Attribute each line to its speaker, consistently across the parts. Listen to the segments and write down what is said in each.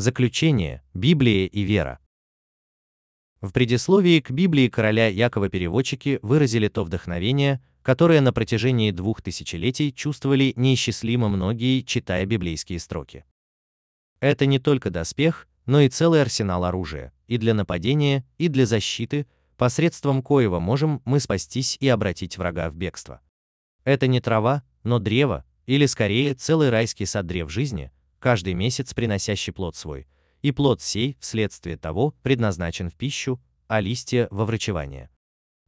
Speaker 1: Заключение. Библия и вера. В предисловии к Библии короля Якова переводчики выразили то вдохновение, которое на протяжении двух тысячелетий чувствовали неисчислимо многие, читая библейские строки. Это не только доспех, но и целый арсенал оружия, и для нападения, и для защиты, посредством коего можем мы спастись и обратить врага в бегство. Это не трава, но древо, или скорее целый райский сад древ жизни, каждый месяц приносящий плод свой, и плод сей, вследствие того, предназначен в пищу, а листья во врачевание.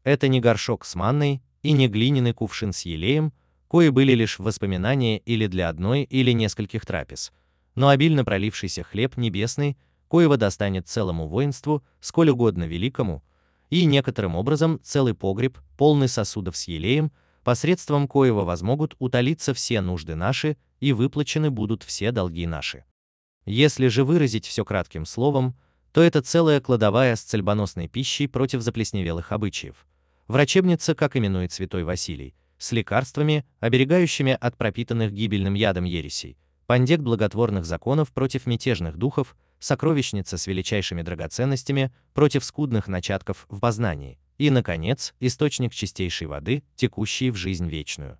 Speaker 1: Это не горшок с манной и не глиняный кувшин с елеем, кои были лишь воспоминания или для одной или нескольких трапез, но обильно пролившийся хлеб небесный, коего достанет целому воинству, сколь угодно великому, и некоторым образом целый погреб, полный сосудов с елеем, посредством коего возмогут утолиться все нужды наши и выплачены будут все долги наши. Если же выразить все кратким словом, то это целая кладовая с цельбоносной пищей против заплесневелых обычаев. Врачебница, как именует святой Василий, с лекарствами, оберегающими от пропитанных гибельным ядом ересей, пандект благотворных законов против мятежных духов, сокровищница с величайшими драгоценностями против скудных начатков в познании, и, наконец, источник чистейшей воды, текущей в жизнь вечную.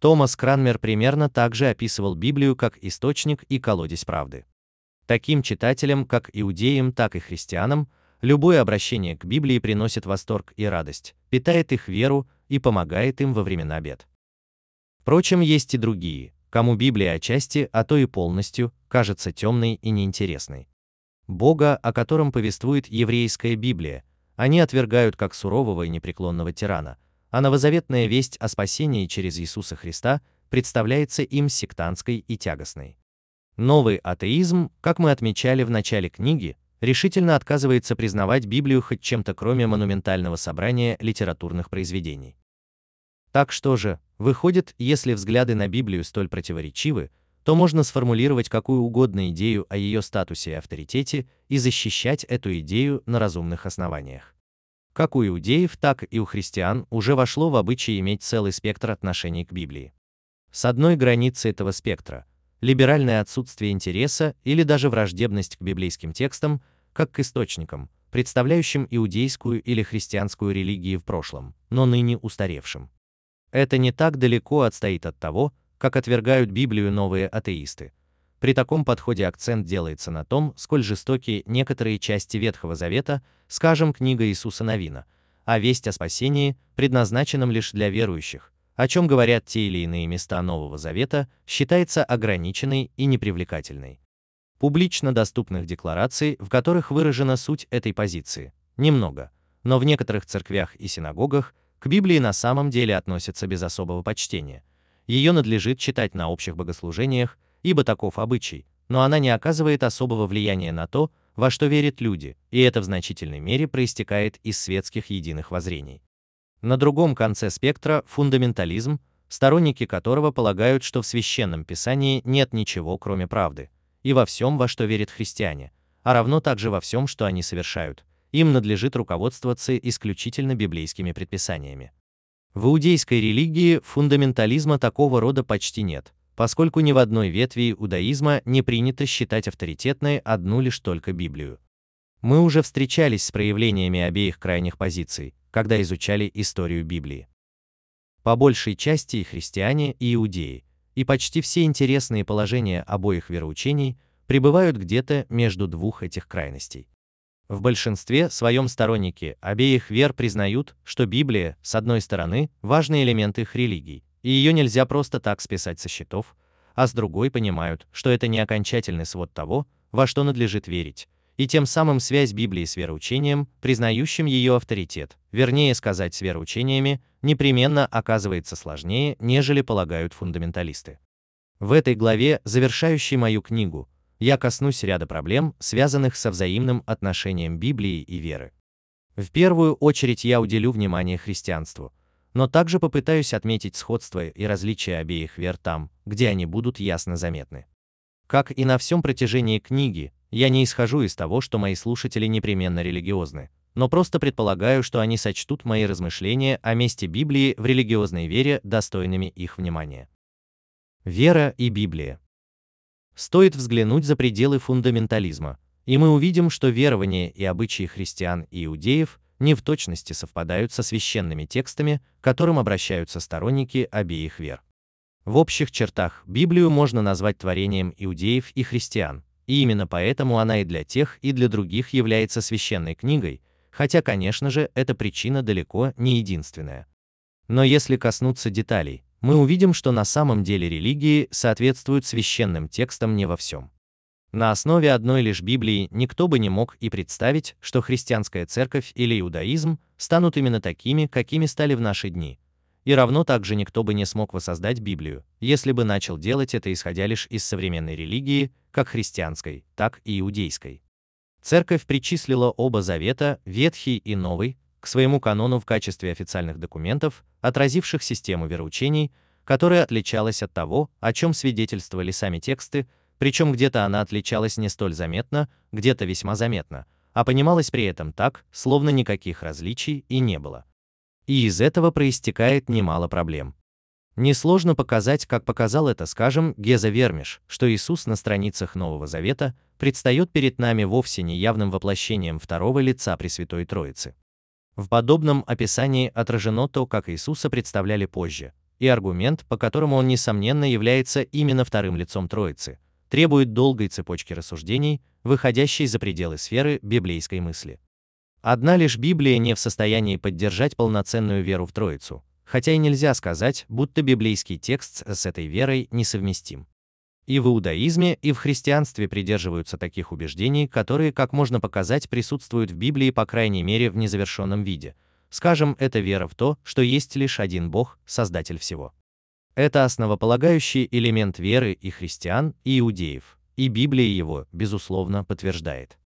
Speaker 1: Томас Кранмер примерно также описывал Библию как источник и колодец правды. Таким читателям, как иудеям, так и христианам, любое обращение к Библии приносит восторг и радость, питает их веру и помогает им во времена бед. Впрочем, есть и другие, кому Библия отчасти, а то и полностью, кажется темной и неинтересной. Бога, о котором повествует еврейская Библия, они отвергают как сурового и непреклонного тирана, а новозаветная весть о спасении через Иисуса Христа представляется им сектантской и тягостной. Новый атеизм, как мы отмечали в начале книги, решительно отказывается признавать Библию хоть чем-то кроме монументального собрания литературных произведений. Так что же, выходит, если взгляды на Библию столь противоречивы, то можно сформулировать какую угодно идею о ее статусе и авторитете и защищать эту идею на разумных основаниях. Как у иудеев, так и у христиан уже вошло в обычай иметь целый спектр отношений к Библии. С одной границы этого спектра – либеральное отсутствие интереса или даже враждебность к библейским текстам, как к источникам, представляющим иудейскую или христианскую религии в прошлом, но ныне устаревшим. Это не так далеко отстоит от того, как отвергают Библию новые атеисты. При таком подходе акцент делается на том, сколь жестоки некоторые части Ветхого Завета, скажем, книга Иисуса Новина, а весть о спасении, предназначенном лишь для верующих, о чем говорят те или иные места Нового Завета, считается ограниченной и непривлекательной. Публично доступных деклараций, в которых выражена суть этой позиции, немного, но в некоторых церквях и синагогах к Библии на самом деле относятся без особого почтения. Ее надлежит читать на общих богослужениях, ибо таков обычай, но она не оказывает особого влияния на то, во что верят люди, и это в значительной мере проистекает из светских единых воззрений. На другом конце спектра фундаментализм, сторонники которого полагают, что в священном писании нет ничего, кроме правды, и во всем, во что верят христиане, а равно также во всем, что они совершают, им надлежит руководствоваться исключительно библейскими предписаниями. В иудейской религии фундаментализма такого рода почти нет, поскольку ни в одной ветви иудаизма не принято считать авторитетной одну лишь только Библию. Мы уже встречались с проявлениями обеих крайних позиций, когда изучали историю Библии. По большей части и христиане, и иудеи, и почти все интересные положения обоих вероучений пребывают где-то между двух этих крайностей. В большинстве своем сторонники обеих вер признают, что Библия, с одной стороны, важный элемент их религий, и ее нельзя просто так списать со счетов, а с другой понимают, что это не окончательный свод того, во что надлежит верить, и тем самым связь Библии с вероучением, признающим ее авторитет, вернее сказать с вероучениями, непременно оказывается сложнее, нежели полагают фундаменталисты. В этой главе, завершающей мою книгу, я коснусь ряда проблем, связанных со взаимным отношением Библии и веры. В первую очередь я уделю внимание христианству, но также попытаюсь отметить сходство и различия обеих вер там, где они будут ясно заметны. Как и на всем протяжении книги, я не исхожу из того, что мои слушатели непременно религиозны, но просто предполагаю, что они сочтут мои размышления о месте Библии в религиозной вере достойными их внимания. Вера и Библия. стоит взглянуть за пределы фундаментализма, и мы увидим, что верования и обычаи христиан и иудеев не в точности совпадают со священными текстами, к которым обращаются сторонники обеих вер. В общих чертах Библию можно назвать творением иудеев и христиан, и именно поэтому она и для тех, и для других является священной книгой, хотя, конечно же, эта причина далеко не единственная. Но если коснуться деталей, мы увидим, что на самом деле религии соответствуют священным текстам не во всем. На основе одной лишь Библии никто бы не мог и представить, что христианская церковь или иудаизм станут именно такими, какими стали в наши дни. И равно также никто бы не смог воссоздать Библию, если бы начал делать это исходя лишь из современной религии, как христианской, так и иудейской. Церковь причислила оба завета, Ветхий и Новый, к своему канону в качестве официальных документов, отразивших систему вероучений, которая отличалась от того, о чем свидетельствовали сами тексты, причем где-то она отличалась не столь заметно, где-то весьма заметно, а понималась при этом так, словно никаких различий и не было. И из этого проистекает немало проблем. Несложно показать, как показал это, скажем, Геза Вермиш, что Иисус на страницах Нового Завета предстает перед нами вовсе не явным воплощением второго лица Пресвятой Троицы. В подобном описании отражено то, как Иисуса представляли позже, и аргумент, по которому он несомненно является именно вторым лицом Троицы, требует долгой цепочки рассуждений, выходящей за пределы сферы библейской мысли. Одна лишь Библия не в состоянии поддержать полноценную веру в Троицу, хотя и нельзя сказать, будто библейский текст с этой верой несовместим. И в иудаизме, и в христианстве придерживаются таких убеждений, которые, как можно показать, присутствуют в Библии по крайней мере в незавершенном виде. Скажем, это вера в то, что есть лишь один Бог, Создатель всего. Это основополагающий элемент веры и христиан, и иудеев, и Библия его, безусловно, подтверждает.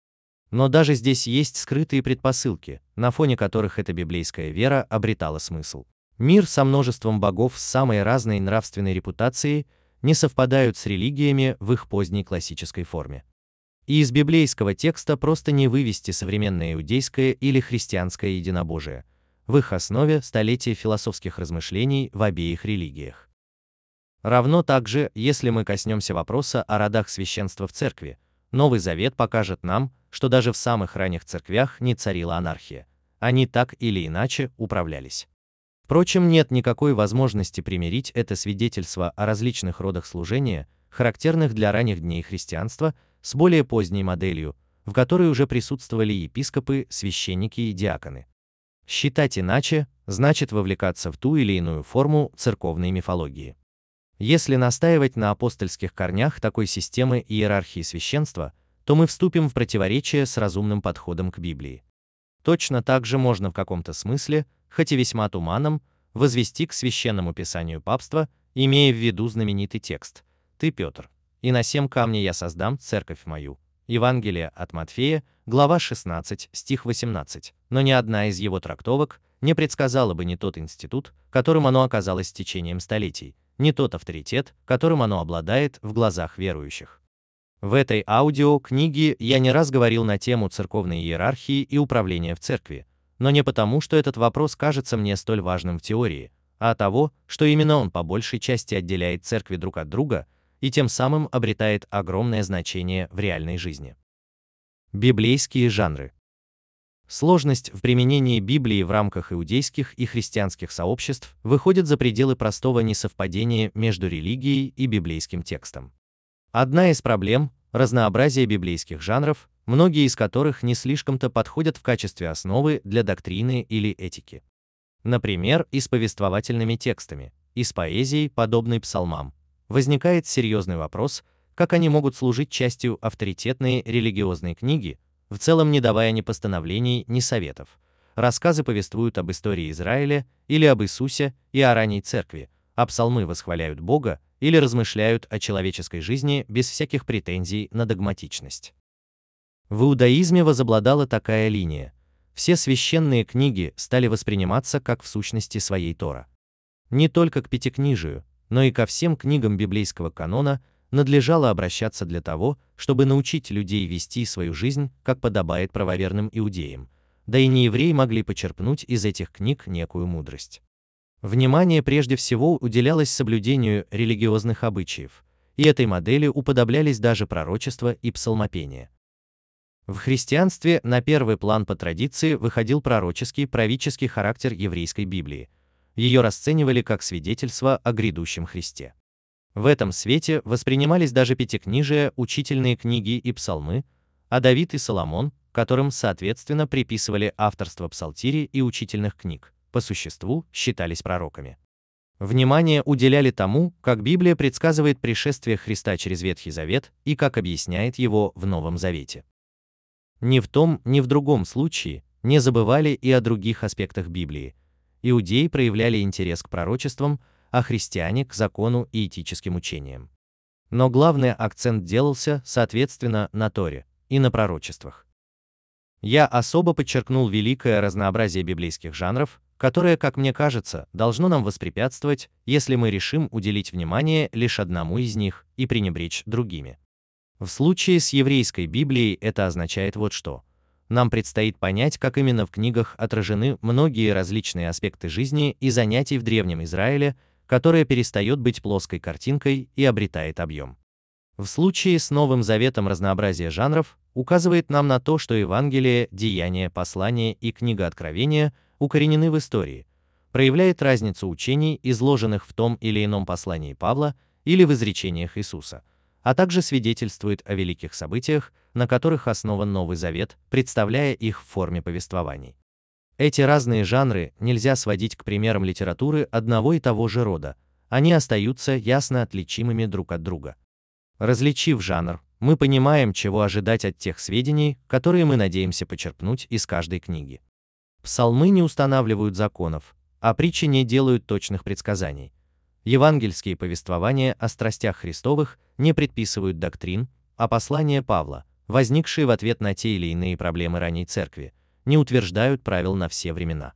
Speaker 1: Но даже здесь есть скрытые предпосылки, на фоне которых эта библейская вера обретала смысл. Мир со множеством богов с самой разной нравственной репутацией не совпадают с религиями в их поздней классической форме. И из библейского текста просто не вывести современное иудейское или христианское единобожие. В их основе столетия философских размышлений в обеих религиях. Равно также, если мы коснемся вопроса о родах священства в церкви, Новый Завет покажет нам, что даже в самых ранних церквях не царила анархия. Они так или иначе управлялись. Впрочем, нет никакой возможности примирить это свидетельство о различных родах служения, характерных для ранних дней христианства, с более поздней моделью, в которой уже присутствовали епископы, священники и диаконы. Считать иначе значит вовлекаться в ту или иную форму церковной мифологии. Если настаивать на апостольских корнях такой системы иерархии священства, то мы вступим в противоречие с разумным подходом к Библии. Точно так же можно в каком-то смысле, хоть и весьма туманном, возвести к священному писанию папства, имея в виду знаменитый текст «Ты, Петр, и на семь камней я создам церковь мою». Евангелие от Матфея, глава 16, стих 18. Но ни одна из его трактовок не предсказала бы не тот институт, которым оно оказалось течением столетий, не тот авторитет, которым оно обладает в глазах верующих. В этой аудиокниге я не раз говорил на тему церковной иерархии и управления в церкви, но не потому, что этот вопрос кажется мне столь важным в теории, а того, что именно он по большей части отделяет церкви друг от друга и тем самым обретает огромное значение в реальной жизни. Библейские жанры Сложность в применении Библии в рамках иудейских и христианских сообществ выходит за пределы простого несовпадения между религией и библейским текстом. Одна из проблем – разнообразие библейских жанров, многие из которых не слишком-то подходят в качестве основы для доктрины или этики. Например, и с повествовательными текстами, и с поэзией, подобной псалмам. Возникает серьезный вопрос, как они могут служить частью авторитетной религиозной книги, в целом не давая ни постановлений, ни советов. Рассказы повествуют об истории Израиля или об Иисусе и о ранней церкви, а псалмы восхваляют Бога или размышляют о человеческой жизни без всяких претензий на догматичность. В иудаизме возобладала такая линия. Все священные книги стали восприниматься как в сущности своей Тора. Не только к Пятикнижию, но и ко всем книгам библейского канона надлежало обращаться для того, чтобы научить людей вести свою жизнь, как подобает правоверным иудеям, да и неевреи могли почерпнуть из этих книг некую мудрость. Внимание прежде всего уделялось соблюдению религиозных обычаев, и этой модели уподоблялись даже пророчества и псалмопения. В христианстве на первый план по традиции выходил пророческий, правительский характер еврейской Библии. Ее расценивали как свидетельство о грядущем Христе. В этом свете воспринимались даже пятикнижия, учительные книги и псалмы, а Давид и Соломон, которым соответственно приписывали авторство псалтири и учительных книг, по существу считались пророками. Внимание уделяли тому, как Библия предсказывает пришествие Христа через Ветхий Завет и как объясняет его в Новом Завете. Ни в том, ни в другом случае не забывали и о других аспектах Библии. Иудеи проявляли интерес к пророчествам, а христиане к закону и этическим учениям. Но главный акцент делался, соответственно, на Торе и на пророчествах. Я особо подчеркнул великое разнообразие библейских жанров, которое, как мне кажется, должно нам воспрепятствовать, если мы решим уделить внимание лишь одному из них и пренебречь другими. В случае с еврейской Библией это означает вот что. Нам предстоит понять, как именно в книгах отражены многие различные аспекты жизни и занятий в Древнем Израиле, которое перестает быть плоской картинкой и обретает объем. В случае с Новым Заветом разнообразие жанров указывает нам на то, что Евангелие, Деяние, Послание и Книга Откровения – укоренены в истории, проявляет разницу учений, изложенных в том или ином послании Павла или в изречениях Иисуса, а также свидетельствует о великих событиях, на которых основан Новый Завет, представляя их в форме повествований. Эти разные жанры нельзя сводить к примерам литературы одного и того же рода, они остаются ясно отличимыми друг от друга. Различив жанр, мы понимаем, чего ожидать от тех сведений, которые мы надеемся почерпнуть из каждой книги. Псалмы не устанавливают законов, а притчи не делают точных предсказаний. Евангельские повествования о страстях Христовых не предписывают доктрин, а послания Павла, возникшие в ответ на те или иные проблемы ранней церкви, не утверждают правил на все времена.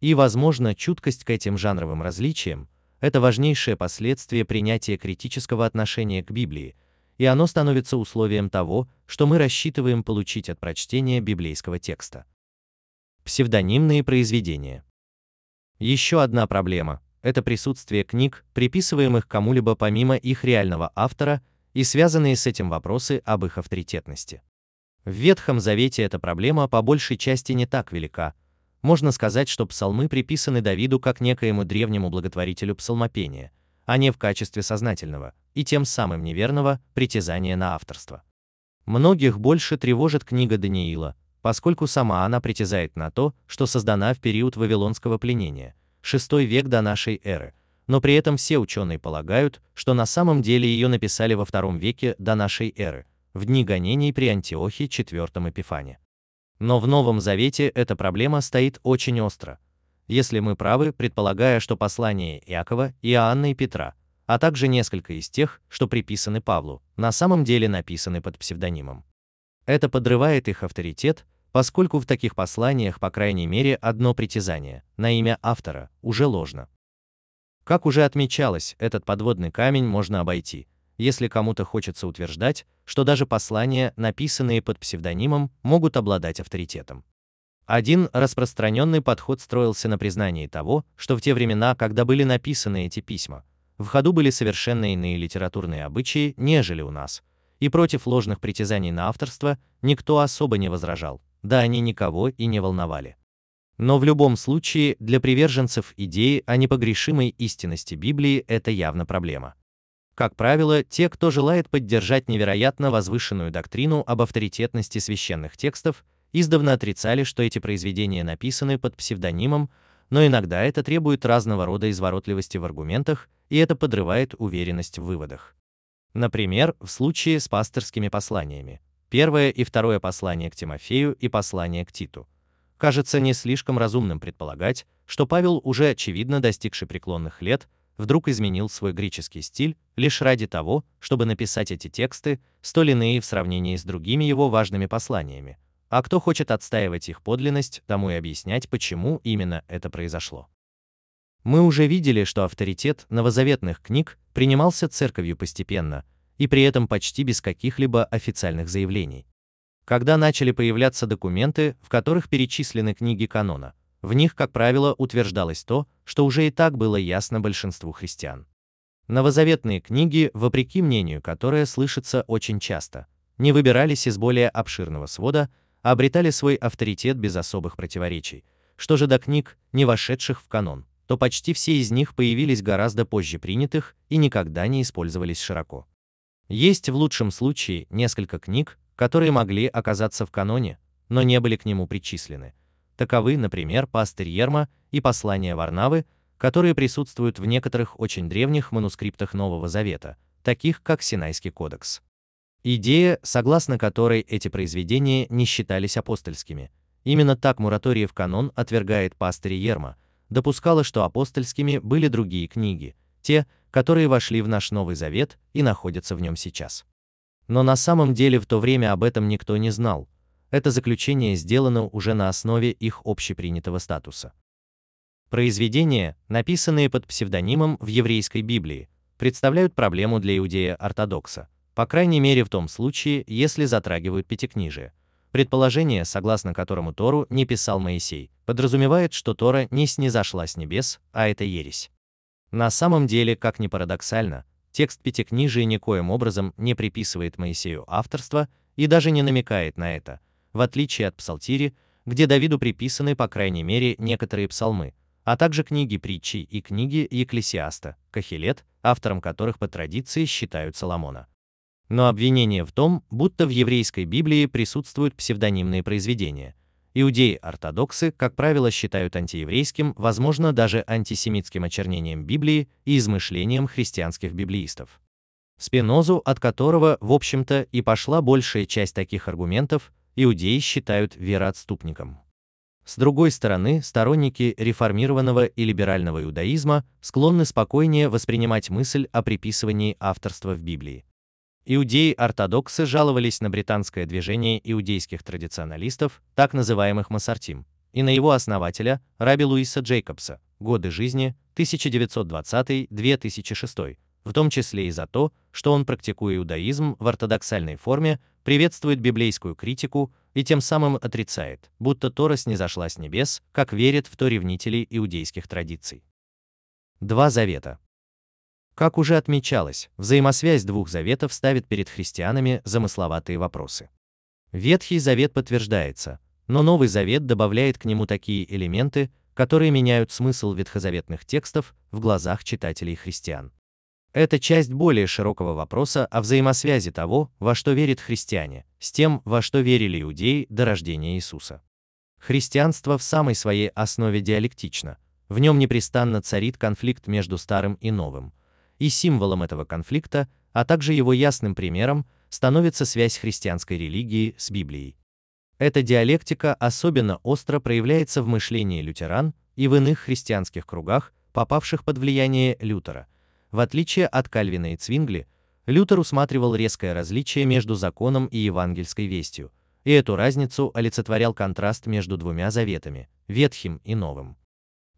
Speaker 1: И, возможно, чуткость к этим жанровым различиям – это важнейшее последствие принятия критического отношения к Библии, и оно становится условием того, что мы рассчитываем получить от прочтения библейского текста. Псевдонимные произведения. Еще одна проблема – это присутствие книг, приписываемых кому-либо помимо их реального автора, и связанные с этим вопросы об их авторитетности. В Ветхом Завете эта проблема по большей части не так велика. Можно сказать, что псалмы приписаны Давиду как некоему древнему благотворителю псалмопения, а не в качестве сознательного и тем самым неверного притязания на авторство. Многих больше тревожит книга Даниила, поскольку сама она притязает на то, что создана в период вавилонского пленения, VI век до нашей эры, но при этом все ученые полагают, что на самом деле ее написали во II веке до нашей эры, в дни гонений при Антиохе IV Эпифане. Но в Новом Завете эта проблема стоит очень остро. Если мы правы, предполагая, что послания Иакова, Иоанна и Петра, а также несколько из тех, что приписаны Павлу, на самом деле написаны под псевдонимом. Это подрывает их авторитет, поскольку в таких посланиях, по крайней мере, одно притязание на имя автора уже ложно. Как уже отмечалось, этот подводный камень можно обойти, если кому-то хочется утверждать, что даже послания, написанные под псевдонимом, могут обладать авторитетом. Один распространенный подход строился на признании того, что в те времена, когда были написаны эти письма, в ходу были совершенно иные литературные обычаи, нежели у нас, и против ложных притязаний на авторство никто особо не возражал, да они никого и не волновали. Но в любом случае, для приверженцев идеи о непогрешимой истинности Библии это явно проблема. Как правило, те, кто желает поддержать невероятно возвышенную доктрину об авторитетности священных текстов, издавна отрицали, что эти произведения написаны под псевдонимом, но иногда это требует разного рода изворотливости в аргументах, и это подрывает уверенность в выводах. Например, в случае с пасторскими посланиями первое и второе послание к Тимофею и послание к Титу. Кажется не слишком разумным предполагать, что Павел, уже очевидно достигший преклонных лет, вдруг изменил свой греческий стиль лишь ради того, чтобы написать эти тексты, столь иные в сравнении с другими его важными посланиями. А кто хочет отстаивать их подлинность, тому и объяснять, почему именно это произошло. Мы уже видели, что авторитет новозаветных книг принимался церковью постепенно, и при этом почти без каких-либо официальных заявлений. Когда начали появляться документы, в которых перечислены книги канона, в них, как правило, утверждалось то, что уже и так было ясно большинству христиан. Новозаветные книги, вопреки мнению, которое слышится очень часто, не выбирались из более обширного свода, а обретали свой авторитет без особых противоречий. Что же до книг, не вошедших в канон, то почти все из них появились гораздо позже принятых и никогда не использовались широко. Есть в лучшем случае несколько книг, которые могли оказаться в каноне, но не были к нему причислены. Таковы, например, пастырь Ерма и послание Варнавы, которые присутствуют в некоторых очень древних манускриптах Нового Завета, таких как Синайский кодекс. Идея, согласно которой эти произведения не считались апостольскими. Именно так Мураториев канон отвергает пастырь Ерма, допускала, что апостольскими были другие книги, те, которые вошли в наш Новый Завет и находятся в нем сейчас. Но на самом деле в то время об этом никто не знал. Это заключение сделано уже на основе их общепринятого статуса. Произведения, написанные под псевдонимом в еврейской Библии, представляют проблему для иудея-ортодокса, по крайней мере в том случае, если затрагивают пятикнижие. Предположение, согласно которому Тору не писал Моисей, подразумевает, что Тора не снизошла с небес, а это ересь. На самом деле, как ни парадоксально, текст Пятикнижия никоим образом не приписывает Моисею авторство и даже не намекает на это, в отличие от Псалтири, где Давиду приписаны по крайней мере некоторые псалмы, а также книги притчи и книги Екклесиаста, Кахилет, автором которых по традиции считают Соломона. Но обвинение в том, будто в еврейской Библии присутствуют псевдонимные произведения – Иудеи-ортодоксы, как правило, считают антиеврейским, возможно, даже антисемитским очернением Библии и измышлением христианских библеистов. Спинозу, от которого, в общем-то, и пошла большая часть таких аргументов, иудеи считают вероотступником. С другой стороны, сторонники реформированного и либерального иудаизма склонны спокойнее воспринимать мысль о приписывании авторства в Библии. Иудеи-ортодоксы жаловались на британское движение иудейских традиционалистов, так называемых Масартим, и на его основателя, Раби Луиса Джейкобса, годы жизни 1920-2006, в том числе и за то, что он, практикуя иудаизм в ортодоксальной форме, приветствует библейскую критику и тем самым отрицает, будто Тора снизошла с небес, как верят в то ревнители иудейских традиций. Два завета. Как уже отмечалось, взаимосвязь двух заветов ставит перед христианами замысловатые вопросы. Ветхий завет подтверждается, но Новый завет добавляет к нему такие элементы, которые меняют смысл ветхозаветных текстов в глазах читателей христиан. Это часть более широкого вопроса о взаимосвязи того, во что верят христиане, с тем, во что верили иудеи до рождения Иисуса. Христианство в самой своей основе диалектично, в нем непрестанно царит конфликт между старым и новым, и символом этого конфликта, а также его ясным примером, становится связь христианской религии с Библией. Эта диалектика особенно остро проявляется в мышлении лютеран и в иных христианских кругах, попавших под влияние Лютера. В отличие от Кальвина и Цвингли, Лютер усматривал резкое различие между законом и евангельской вестью, и эту разницу олицетворял контраст между двумя заветами, Ветхим и Новым.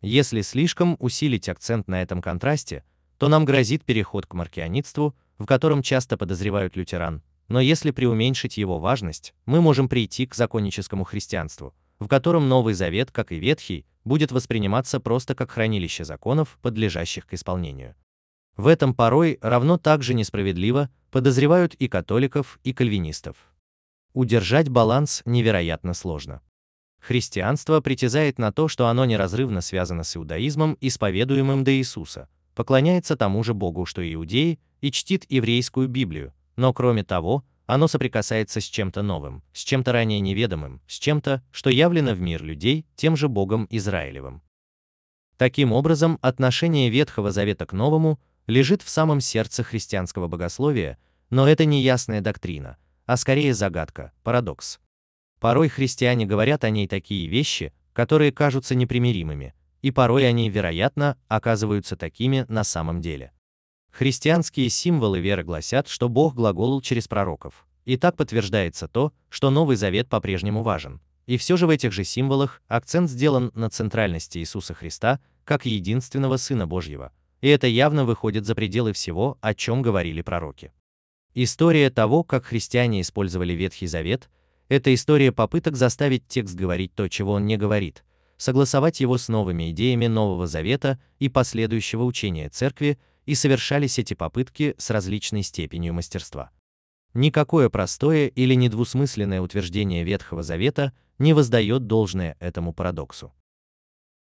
Speaker 1: Если слишком усилить акцент на этом контрасте, то нам грозит переход к маркианитству, в котором часто подозревают лютеран, но если преуменьшить его важность, мы можем прийти к законническому христианству, в котором Новый Завет, как и Ветхий, будет восприниматься просто как хранилище законов, подлежащих к исполнению. В этом порой равно так же несправедливо подозревают и католиков, и кальвинистов. Удержать баланс невероятно сложно. Христианство притязает на то, что оно неразрывно связано с иудаизмом, исповедуемым до Иисуса, поклоняется тому же Богу, что и иудеи, и чтит еврейскую Библию, но кроме того, оно соприкасается с чем-то новым, с чем-то ранее неведомым, с чем-то, что явлено в мир людей тем же Богом Израилевым. Таким образом, отношение Ветхого Завета к Новому лежит в самом сердце христианского богословия, но это не ясная доктрина, а скорее загадка, парадокс. Порой христиане говорят о ней такие вещи, которые кажутся непримиримыми, и порой они, вероятно, оказываются такими на самом деле. Христианские символы веры гласят, что Бог глаголал через пророков. И так подтверждается то, что Новый Завет по-прежнему важен. И все же в этих же символах акцент сделан на центральности Иисуса Христа как единственного Сына Божьего. И это явно выходит за пределы всего, о чем говорили пророки. История того, как христиане использовали Ветхий Завет, это история попыток заставить текст говорить то, чего он не говорит – согласовать его с новыми идеями Нового Завета и последующего учения Церкви, и совершались эти попытки с различной степенью мастерства. Никакое простое или недвусмысленное утверждение Ветхого Завета не воздает должное этому парадоксу.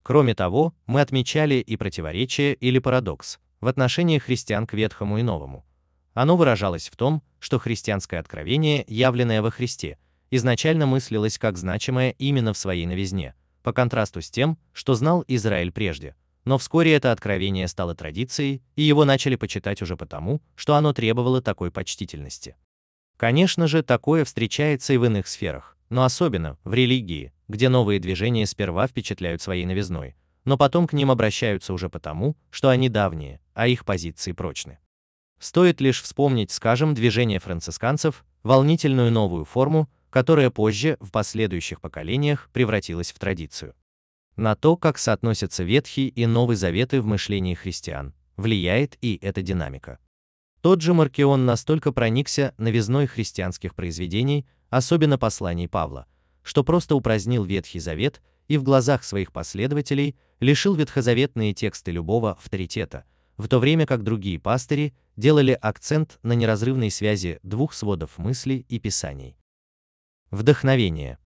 Speaker 1: Кроме того, мы отмечали и противоречие или парадокс в отношении христиан к Ветхому и Новому. Оно выражалось в том, что христианское откровение, явленное во Христе, изначально мыслилось как значимое именно в своей новизне, по контрасту с тем, что знал Израиль прежде. Но вскоре это откровение стало традицией, и его начали почитать уже потому, что оно требовало такой почтительности. Конечно же, такое встречается и в иных сферах, но особенно в религии, где новые движения сперва впечатляют своей новизной, но потом к ним обращаются уже потому, что они давние, а их позиции прочны. Стоит лишь вспомнить, скажем, движение францисканцев, волнительную новую форму, которая позже, в последующих поколениях, превратилась в традицию. На то, как соотносятся Ветхий и Новый Заветы в мышлении христиан, влияет и эта динамика. Тот же Маркион настолько проникся новизной христианских произведений, особенно посланий Павла, что просто упразднил Ветхий Завет и в глазах своих последователей лишил ветхозаветные тексты любого авторитета, в то время как другие пастыри делали акцент на неразрывной связи двух сводов мыслей и писаний. Вдохновение.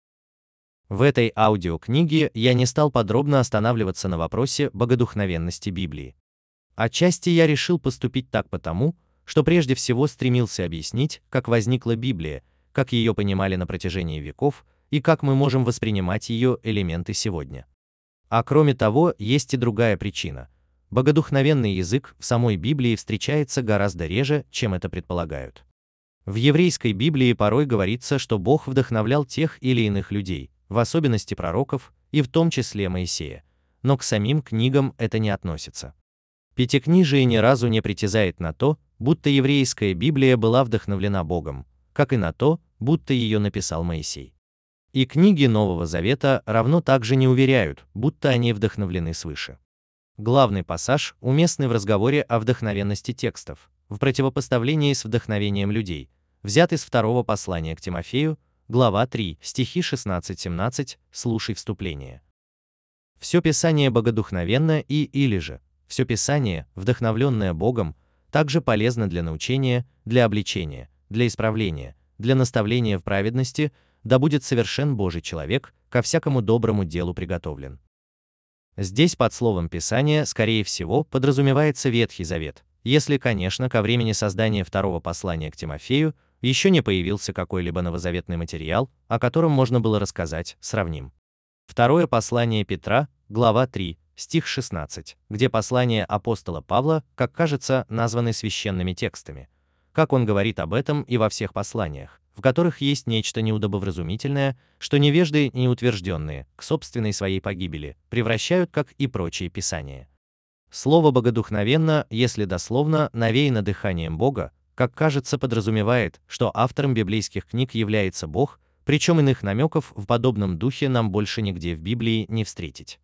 Speaker 1: В этой аудиокниге я не стал подробно останавливаться на вопросе богодухновенности Библии. Отчасти я решил поступить так потому, что прежде всего стремился объяснить, как возникла Библия, как ее понимали на протяжении веков и как мы можем воспринимать ее элементы сегодня. А кроме того, есть и другая причина. Богодухновенный язык в самой Библии встречается гораздо реже, чем это предполагают. В еврейской Библии порой говорится, что Бог вдохновлял тех или иных людей, в особенности пророков, и в том числе Моисея, но к самим книгам это не относится. Пятикнижие ни разу не притязает на то, будто еврейская Библия была вдохновлена Богом, как и на то, будто ее написал Моисей. И книги Нового Завета равно также не уверяют, будто они вдохновлены свыше. Главный пассаж уместный в разговоре о вдохновенности текстов, в противопоставлении с вдохновением людей, взят из второго послания к Тимофею, глава 3, стихи 16-17, слушай вступление. Все Писание богодухновенно и или же, все Писание, вдохновленное Богом, также полезно для научения, для обличения, для исправления, для наставления в праведности, да будет совершен Божий человек, ко всякому доброму делу приготовлен. Здесь под словом Писание, скорее всего, подразумевается Ветхий Завет, если, конечно, ко времени создания второго послания к Тимофею еще не появился какой-либо новозаветный материал, о котором можно было рассказать, сравним. Второе послание Петра, глава 3, стих 16, где послания апостола Павла, как кажется, названы священными текстами. Как он говорит об этом и во всех посланиях, в которых есть нечто неудобовразумительное, что невежды неутвержденные, к собственной своей погибели, превращают, как и прочие писания. Слово «богодухновенно», если дословно, навеяно дыханием Бога, как кажется, подразумевает, что автором библейских книг является Бог, причем иных намеков в подобном духе нам больше нигде в Библии не встретить.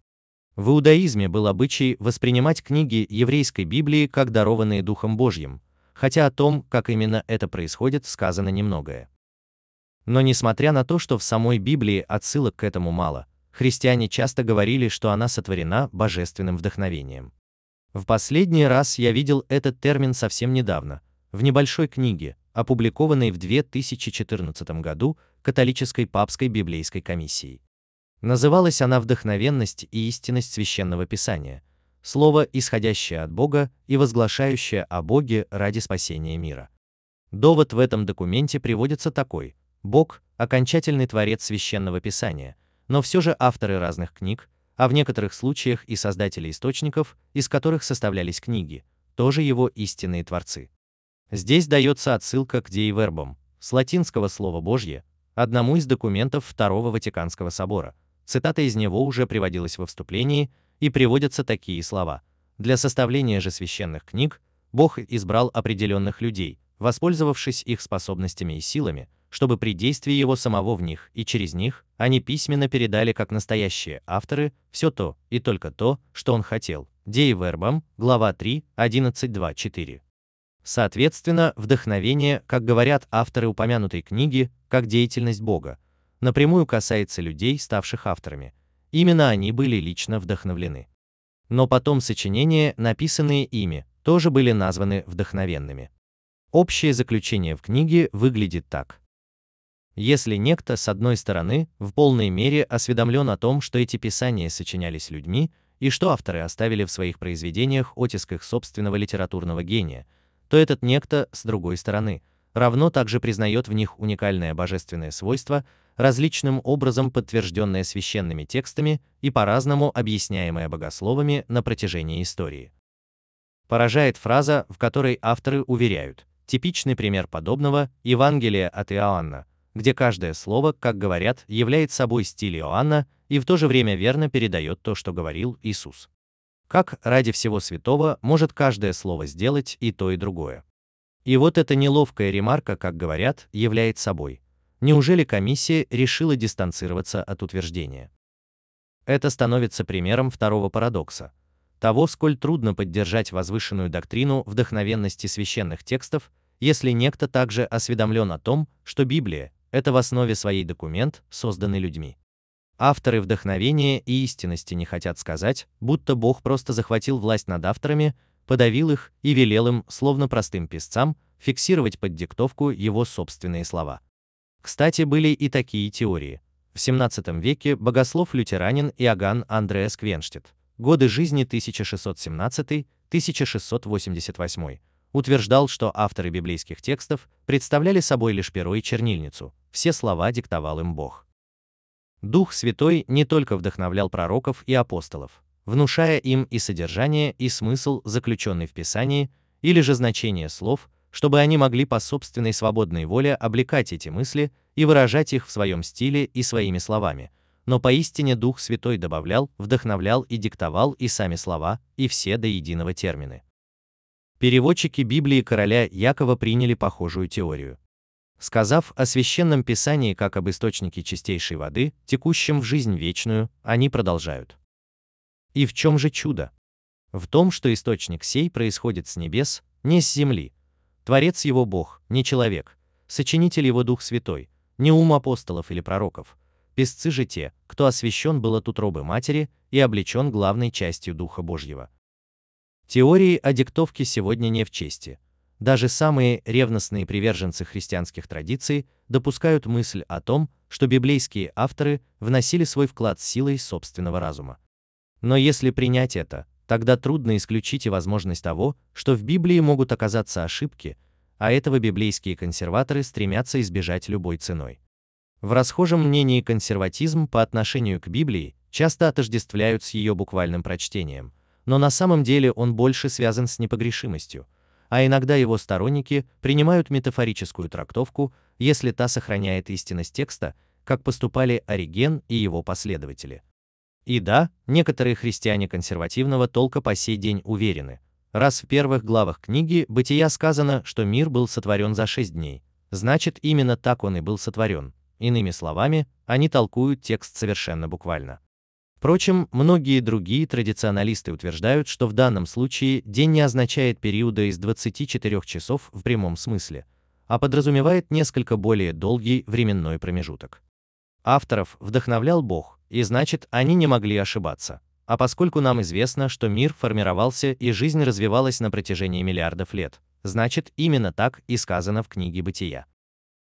Speaker 1: В иудаизме был обычай воспринимать книги еврейской Библии как дарованные Духом Божьим, хотя о том, как именно это происходит, сказано немногое. Но несмотря на то, что в самой Библии отсылок к этому мало, христиане часто говорили, что она сотворена божественным вдохновением. В последний раз я видел этот термин совсем недавно, в небольшой книге, опубликованной в 2014 году католической папской библейской комиссией. Называлась она «Вдохновенность и истинность священного писания», слово, исходящее от Бога и возглашающее о Боге ради спасения мира. Довод в этом документе приводится такой: Бог окончательный творец священного писания, но все же авторы разных книг, а в некоторых случаях и создатели источников, из которых составлялись книги, тоже его истинные творцы. Здесь дается отсылка к деивербам, с латинского слова Божье, одному из документов Второго Ватиканского собора. Цитата из него уже приводилась во вступлении, и приводятся такие слова. Для составления же священных книг Бог избрал определенных людей, воспользовавшись их способностями и силами, чтобы при действии его самого в них и через них они письменно передали как настоящие авторы все то и только то, что он хотел. Дей вербам, глава 3, 11.2.4. Соответственно, вдохновение, как говорят авторы упомянутой книги, как деятельность Бога, напрямую касается людей, ставших авторами. Именно они были лично вдохновлены. Но потом сочинения, написанные ими, тоже были названы вдохновенными. Общее заключение в книге выглядит так. Если некто, с одной стороны, в полной мере осведомлен о том, что эти писания сочинялись людьми, и что авторы оставили в своих произведениях оттиск их собственного литературного гения, то этот некто, с другой стороны, равно также признает в них уникальное божественное свойство, различным образом подтвержденное священными текстами и по-разному объясняемое богословами на протяжении истории. Поражает фраза, в которой авторы уверяют, типичный пример подобного – Евангелие от Иоанна, где каждое слово, как говорят, является собой стиль Иоанна и в то же время верно передает то, что говорил Иисус. Как ради всего святого может каждое слово сделать и то, и другое? И вот эта неловкая ремарка, как говорят, является собой. Неужели комиссия решила дистанцироваться от утверждения? Это становится примером второго парадокса. Того, сколь трудно поддержать возвышенную доктрину вдохновенности священных текстов, если некто также осведомлен о том, что Библия – это в основе своей документ, созданный людьми. Авторы вдохновения и истинности не хотят сказать, будто Бог просто захватил власть над авторами, подавил их и велел им, словно простым писцам, фиксировать под диктовку его собственные слова. Кстати, были и такие теории. В XVII веке богослов-лютеранин Иоганн Андреас Квенштедт, годы жизни 1617-1688, утверждал, что авторы библейских текстов представляли собой лишь перо и чернильницу, все слова диктовал им Бог. Дух Святой не только вдохновлял пророков и апостолов, внушая им и содержание, и смысл, заключенный в Писании, или же значение слов, чтобы они могли по собственной свободной воле облекать эти мысли и выражать их в своем стиле и своими словами. Но поистине Дух Святой добавлял, вдохновлял и диктовал и сами слова, и все до единого термины. Переводчики Библии короля Якова приняли похожую теорию. Сказав о священном писании как об источнике чистейшей воды, текущем в жизнь вечную, они продолжают. И в чем же чудо? В том, что источник сей происходит с небес, не с земли. Творец его Бог, не человек, сочинитель его Дух Святой, не ум апостолов или пророков. Песцы же те, кто освящен был от утробы матери и облечен главной частью Духа Божьего. Теории о диктовке сегодня не в чести. Даже самые ревностные приверженцы христианских традиций допускают мысль о том, что библейские авторы вносили свой вклад силой собственного разума. Но если принять это, тогда трудно исключить и возможность того, что в Библии могут оказаться ошибки, а этого библейские консерваторы стремятся избежать любой ценой. В расхожем мнении консерватизм по отношению к Библии часто отождествляют с ее буквальным прочтением, но на самом деле он больше связан с непогрешимостью, а иногда его сторонники принимают метафорическую трактовку, если та сохраняет истинность текста, как поступали Ориген и его последователи. И да, некоторые христиане консервативного толка по сей день уверены, раз в первых главах книги «Бытия» сказано, что мир был сотворен за шесть дней, значит именно так он и был сотворен. Иными словами, они толкуют текст совершенно буквально. Впрочем, многие другие традиционалисты утверждают, что в данном случае день не означает периода из 24 часов в прямом смысле, а подразумевает несколько более долгий временной промежуток. Авторов вдохновлял Бог, и значит, они не могли ошибаться. А поскольку нам известно, что мир формировался и жизнь развивалась на протяжении миллиардов лет, значит, именно так и сказано в книге Бытия.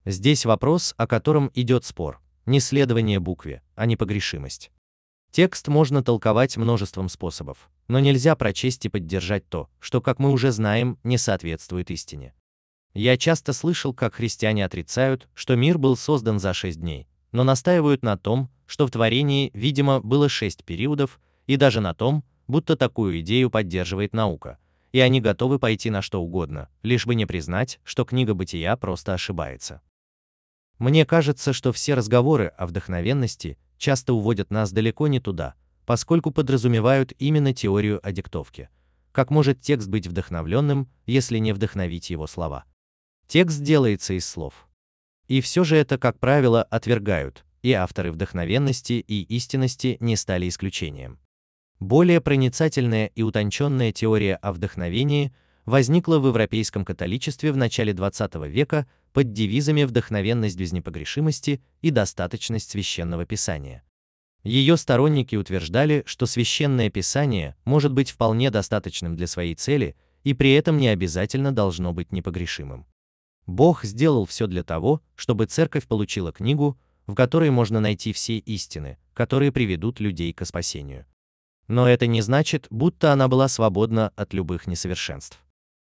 Speaker 1: Здесь вопрос, о котором идет спор, не следование букве, а непогрешимость. Текст можно толковать множеством способов, но нельзя прочесть и поддержать то, что, как мы уже знаем, не соответствует истине. Я часто слышал, как христиане отрицают, что мир был создан за шесть дней, но настаивают на том, что в творении, видимо, было шесть периодов, и даже на том, будто такую идею поддерживает наука, и они готовы пойти на что угодно, лишь бы не признать, что книга Бытия просто ошибается. Мне кажется, что все разговоры о вдохновенности часто уводят нас далеко не туда, поскольку подразумевают именно теорию о диктовке. Как может текст быть вдохновленным, если не вдохновить его слова? Текст делается из слов. И все же это, как правило, отвергают, и авторы вдохновенности и истинности не стали исключением. Более проницательная и утонченная теория о вдохновении возникла в европейском католичестве в начале XX века под девизами «вдохновенность без непогрешимости» и «достаточность священного писания». Ее сторонники утверждали, что священное писание может быть вполне достаточным для своей цели, и при этом не обязательно должно быть непогрешимым. Бог сделал все для того, чтобы церковь получила книгу, в которой можно найти все истины, которые приведут людей к спасению. Но это не значит, будто она была свободна от любых несовершенств.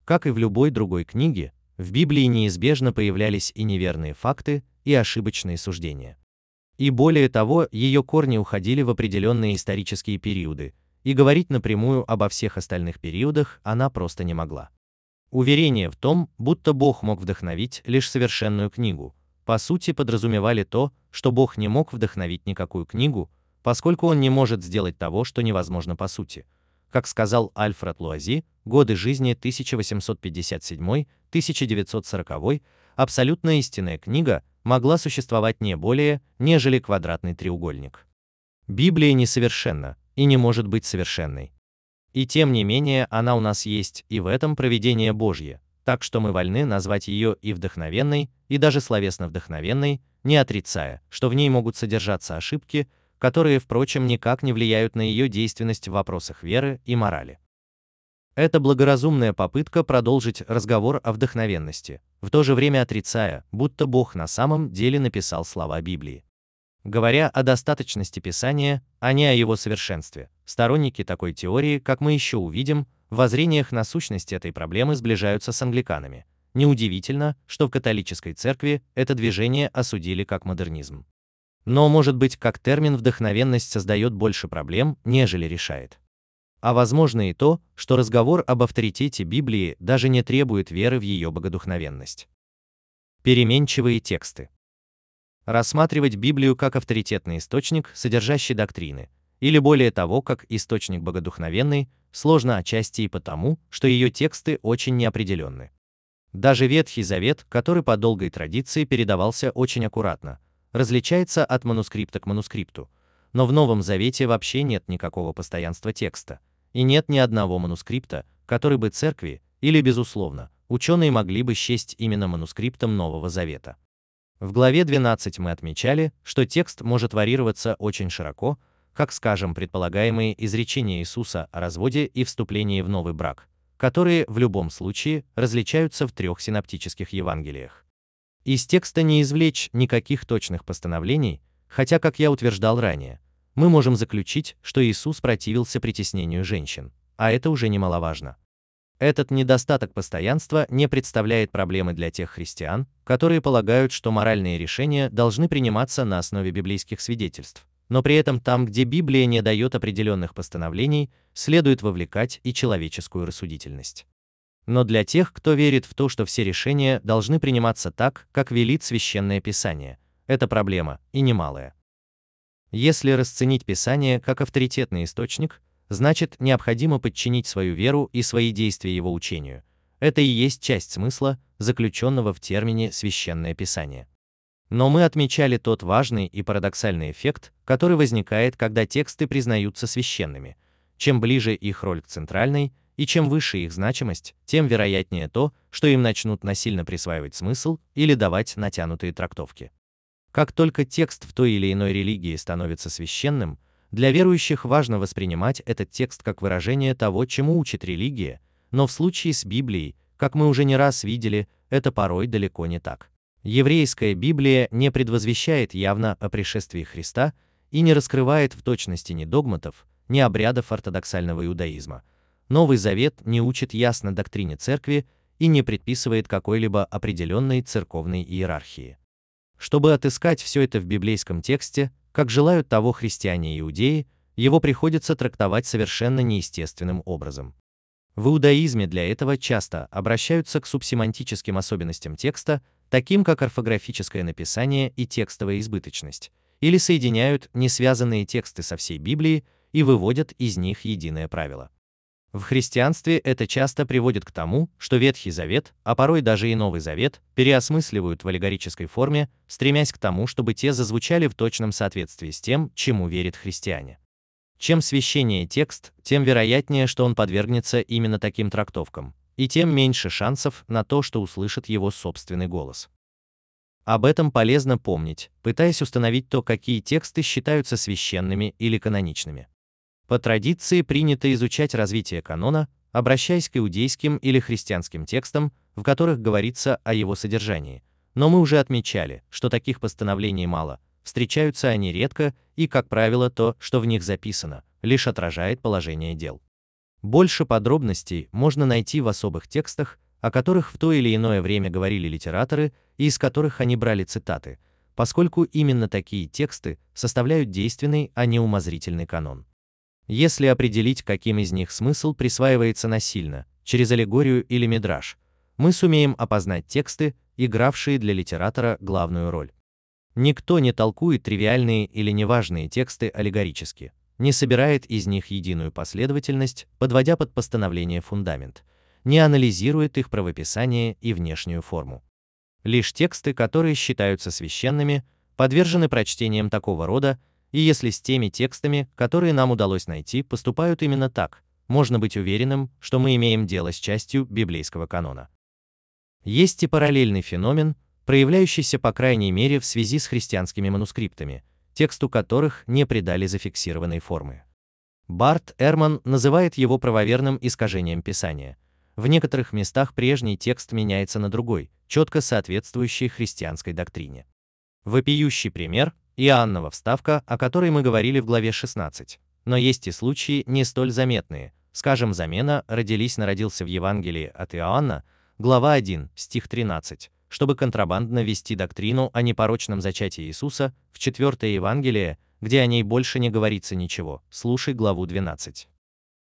Speaker 1: Как и в любой другой книге, в Библии неизбежно появлялись и неверные факты, и ошибочные суждения. И более того, ее корни уходили в определенные исторические периоды, и говорить напрямую обо всех остальных периодах она просто не могла. Уверение в том, будто Бог мог вдохновить лишь совершенную книгу, по сути подразумевали то, что Бог не мог вдохновить никакую книгу, поскольку он не может сделать того, что невозможно по сути. Как сказал Альфред Луази, годы жизни 1857-1940, абсолютно истинная книга могла существовать не более, нежели квадратный треугольник. Библия несовершенна и не может быть совершенной. И тем не менее она у нас есть, и в этом проведение Божье, так что мы вольны назвать ее и вдохновенной, и даже словесно вдохновенной, не отрицая, что в ней могут содержаться ошибки, которые, впрочем, никак не влияют на ее действенность в вопросах веры и морали. Это благоразумная попытка продолжить разговор о вдохновенности, в то же время отрицая, будто Бог на самом деле написал слова Библии. Говоря о достаточности Писания, а не о его совершенстве, сторонники такой теории, как мы еще увидим, в воззрениях на сущность этой проблемы сближаются с англиканами. Неудивительно, что в католической церкви это движение осудили как модернизм. Но, может быть, как термин вдохновенность создает больше проблем, нежели решает. А возможно и то, что разговор об авторитете Библии даже не требует веры в ее богодухновенность. Переменчивые тексты. Рассматривать Библию как авторитетный источник, содержащий доктрины, или более того, как источник богодухновенный, сложно отчасти и потому, что ее тексты очень неопределенны. Даже Ветхий Завет, который по долгой традиции передавался очень аккуратно, различается от манускрипта к манускрипту, но в Новом Завете вообще нет никакого постоянства текста, и нет ни одного манускрипта, который бы церкви, или, безусловно, ученые могли бы счесть именно манускриптом Нового Завета. В главе 12 мы отмечали, что текст может варьироваться очень широко, как, скажем, предполагаемые изречения Иисуса о разводе и вступлении в новый брак, которые в любом случае различаются в трех синоптических Евангелиях. Из текста не извлечь никаких точных постановлений, хотя, как я утверждал ранее, мы можем заключить, что Иисус противился притеснению женщин, а это уже немаловажно. Этот недостаток постоянства не представляет проблемы для тех христиан, которые полагают, что моральные решения должны приниматься на основе библейских свидетельств. Но при этом там, где Библия не дает определенных постановлений, следует вовлекать и человеческую рассудительность. Но для тех, кто верит в то, что все решения должны приниматься так, как велит священное писание, это проблема, и немалая. Если расценить Писание как авторитетный источник, значит необходимо подчинить свою веру и свои действия его учению. Это и есть часть смысла, заключенного в термине «священное Писание». Но мы отмечали тот важный и парадоксальный эффект, который возникает, когда тексты признаются священными. Чем ближе их роль к центральной, и чем выше их значимость, тем вероятнее то, что им начнут насильно присваивать смысл или давать натянутые трактовки. Как только текст в той или иной религии становится священным, для верующих важно воспринимать этот текст как выражение того, чему учит религия, но в случае с Библией, как мы уже не раз видели, это порой далеко не так. Еврейская Библия не предвозвещает явно о пришествии Христа и не раскрывает в точности ни догматов, ни обрядов ортодоксального иудаизма. Новый Завет не учит ясно доктрине церкви и не предписывает какой-либо определенной церковной иерархии. Чтобы отыскать все это в библейском тексте, как желают того христиане и иудеи, его приходится трактовать совершенно неестественным образом. В иудаизме для этого часто обращаются к субсемантическим особенностям текста, таким как орфографическое написание и текстовая избыточность, или соединяют несвязанные тексты со всей Библией и выводят из них единое правило. В христианстве это часто приводит к тому, что Ветхий Завет, а порой даже и Новый Завет, переосмысливают в аллегорической форме, стремясь к тому, чтобы те зазвучали в точном соответствии с тем, чему верят христиане. Чем священнее текст, тем вероятнее, что он подвергнется именно таким трактовкам, и тем меньше шансов на то, что услышит его собственный голос. Об этом полезно помнить, пытаясь установить то, какие тексты считаются священными или каноничными. По традиции принято изучать развитие канона, обращаясь к иудейским или христианским текстам, в которых говорится о его содержании. Но мы уже отмечали, что таких постановлений мало, встречаются они редко, и, как правило, то, что в них записано, лишь отражает положение дел. Больше подробностей можно найти в особых текстах, о которых в то или иное время говорили литераторы и из которых они брали цитаты, поскольку именно такие тексты составляют действенный, а не умозрительный канон. Если определить, каким из них смысл присваивается насильно, через аллегорию или мидраж, мы сумеем опознать тексты, игравшие для литератора главную роль. Никто не толкует тривиальные или неважные тексты аллегорически, не собирает из них единую последовательность, подводя под постановление фундамент, не анализирует их правописание и внешнюю форму. Лишь тексты, которые считаются священными, подвержены прочтениям такого рода, и если с теми текстами, которые нам удалось найти, поступают именно так, можно быть уверенным, что мы имеем дело с частью библейского канона. Есть и параллельный феномен, проявляющийся по крайней мере в связи с христианскими манускриптами, тексту которых не придали зафиксированной формы. Барт Эрман называет его правоверным искажением Писания. В некоторых местах прежний текст меняется на другой, четко соответствующий христианской доктрине. Вопиющий пример – Иоаннова вставка, о которой мы говорили в главе 16. Но есть и случаи не столь заметные, скажем, замена «родились, народился в Евангелии от Иоанна», глава 1, стих 13, чтобы контрабандно вести доктрину о непорочном зачатии Иисуса в четвертое Евангелие, где о ней больше не говорится ничего, слушай главу 12.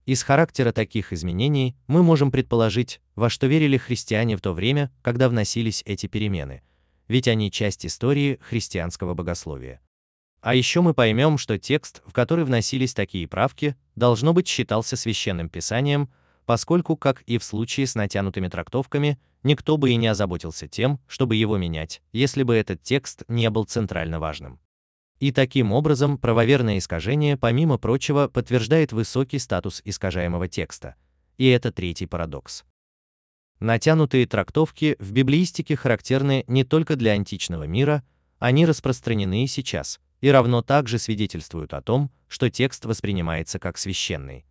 Speaker 1: Из характера таких изменений мы можем предположить, во что верили христиане в то время, когда вносились эти перемены, ведь они часть истории христианского богословия. А еще мы поймем, что текст, в который вносились такие правки, должно быть считался священным писанием, поскольку, как и в случае с натянутыми трактовками, никто бы и не озаботился тем, чтобы его менять, если бы этот текст не был центрально важным. И таким образом правоверное искажение, помимо прочего, подтверждает высокий статус искажаемого текста. И это третий парадокс. Натянутые трактовки в библеистике характерны не только для античного мира, они распространены и сейчас, и равно также свидетельствуют о том, что текст воспринимается как священный.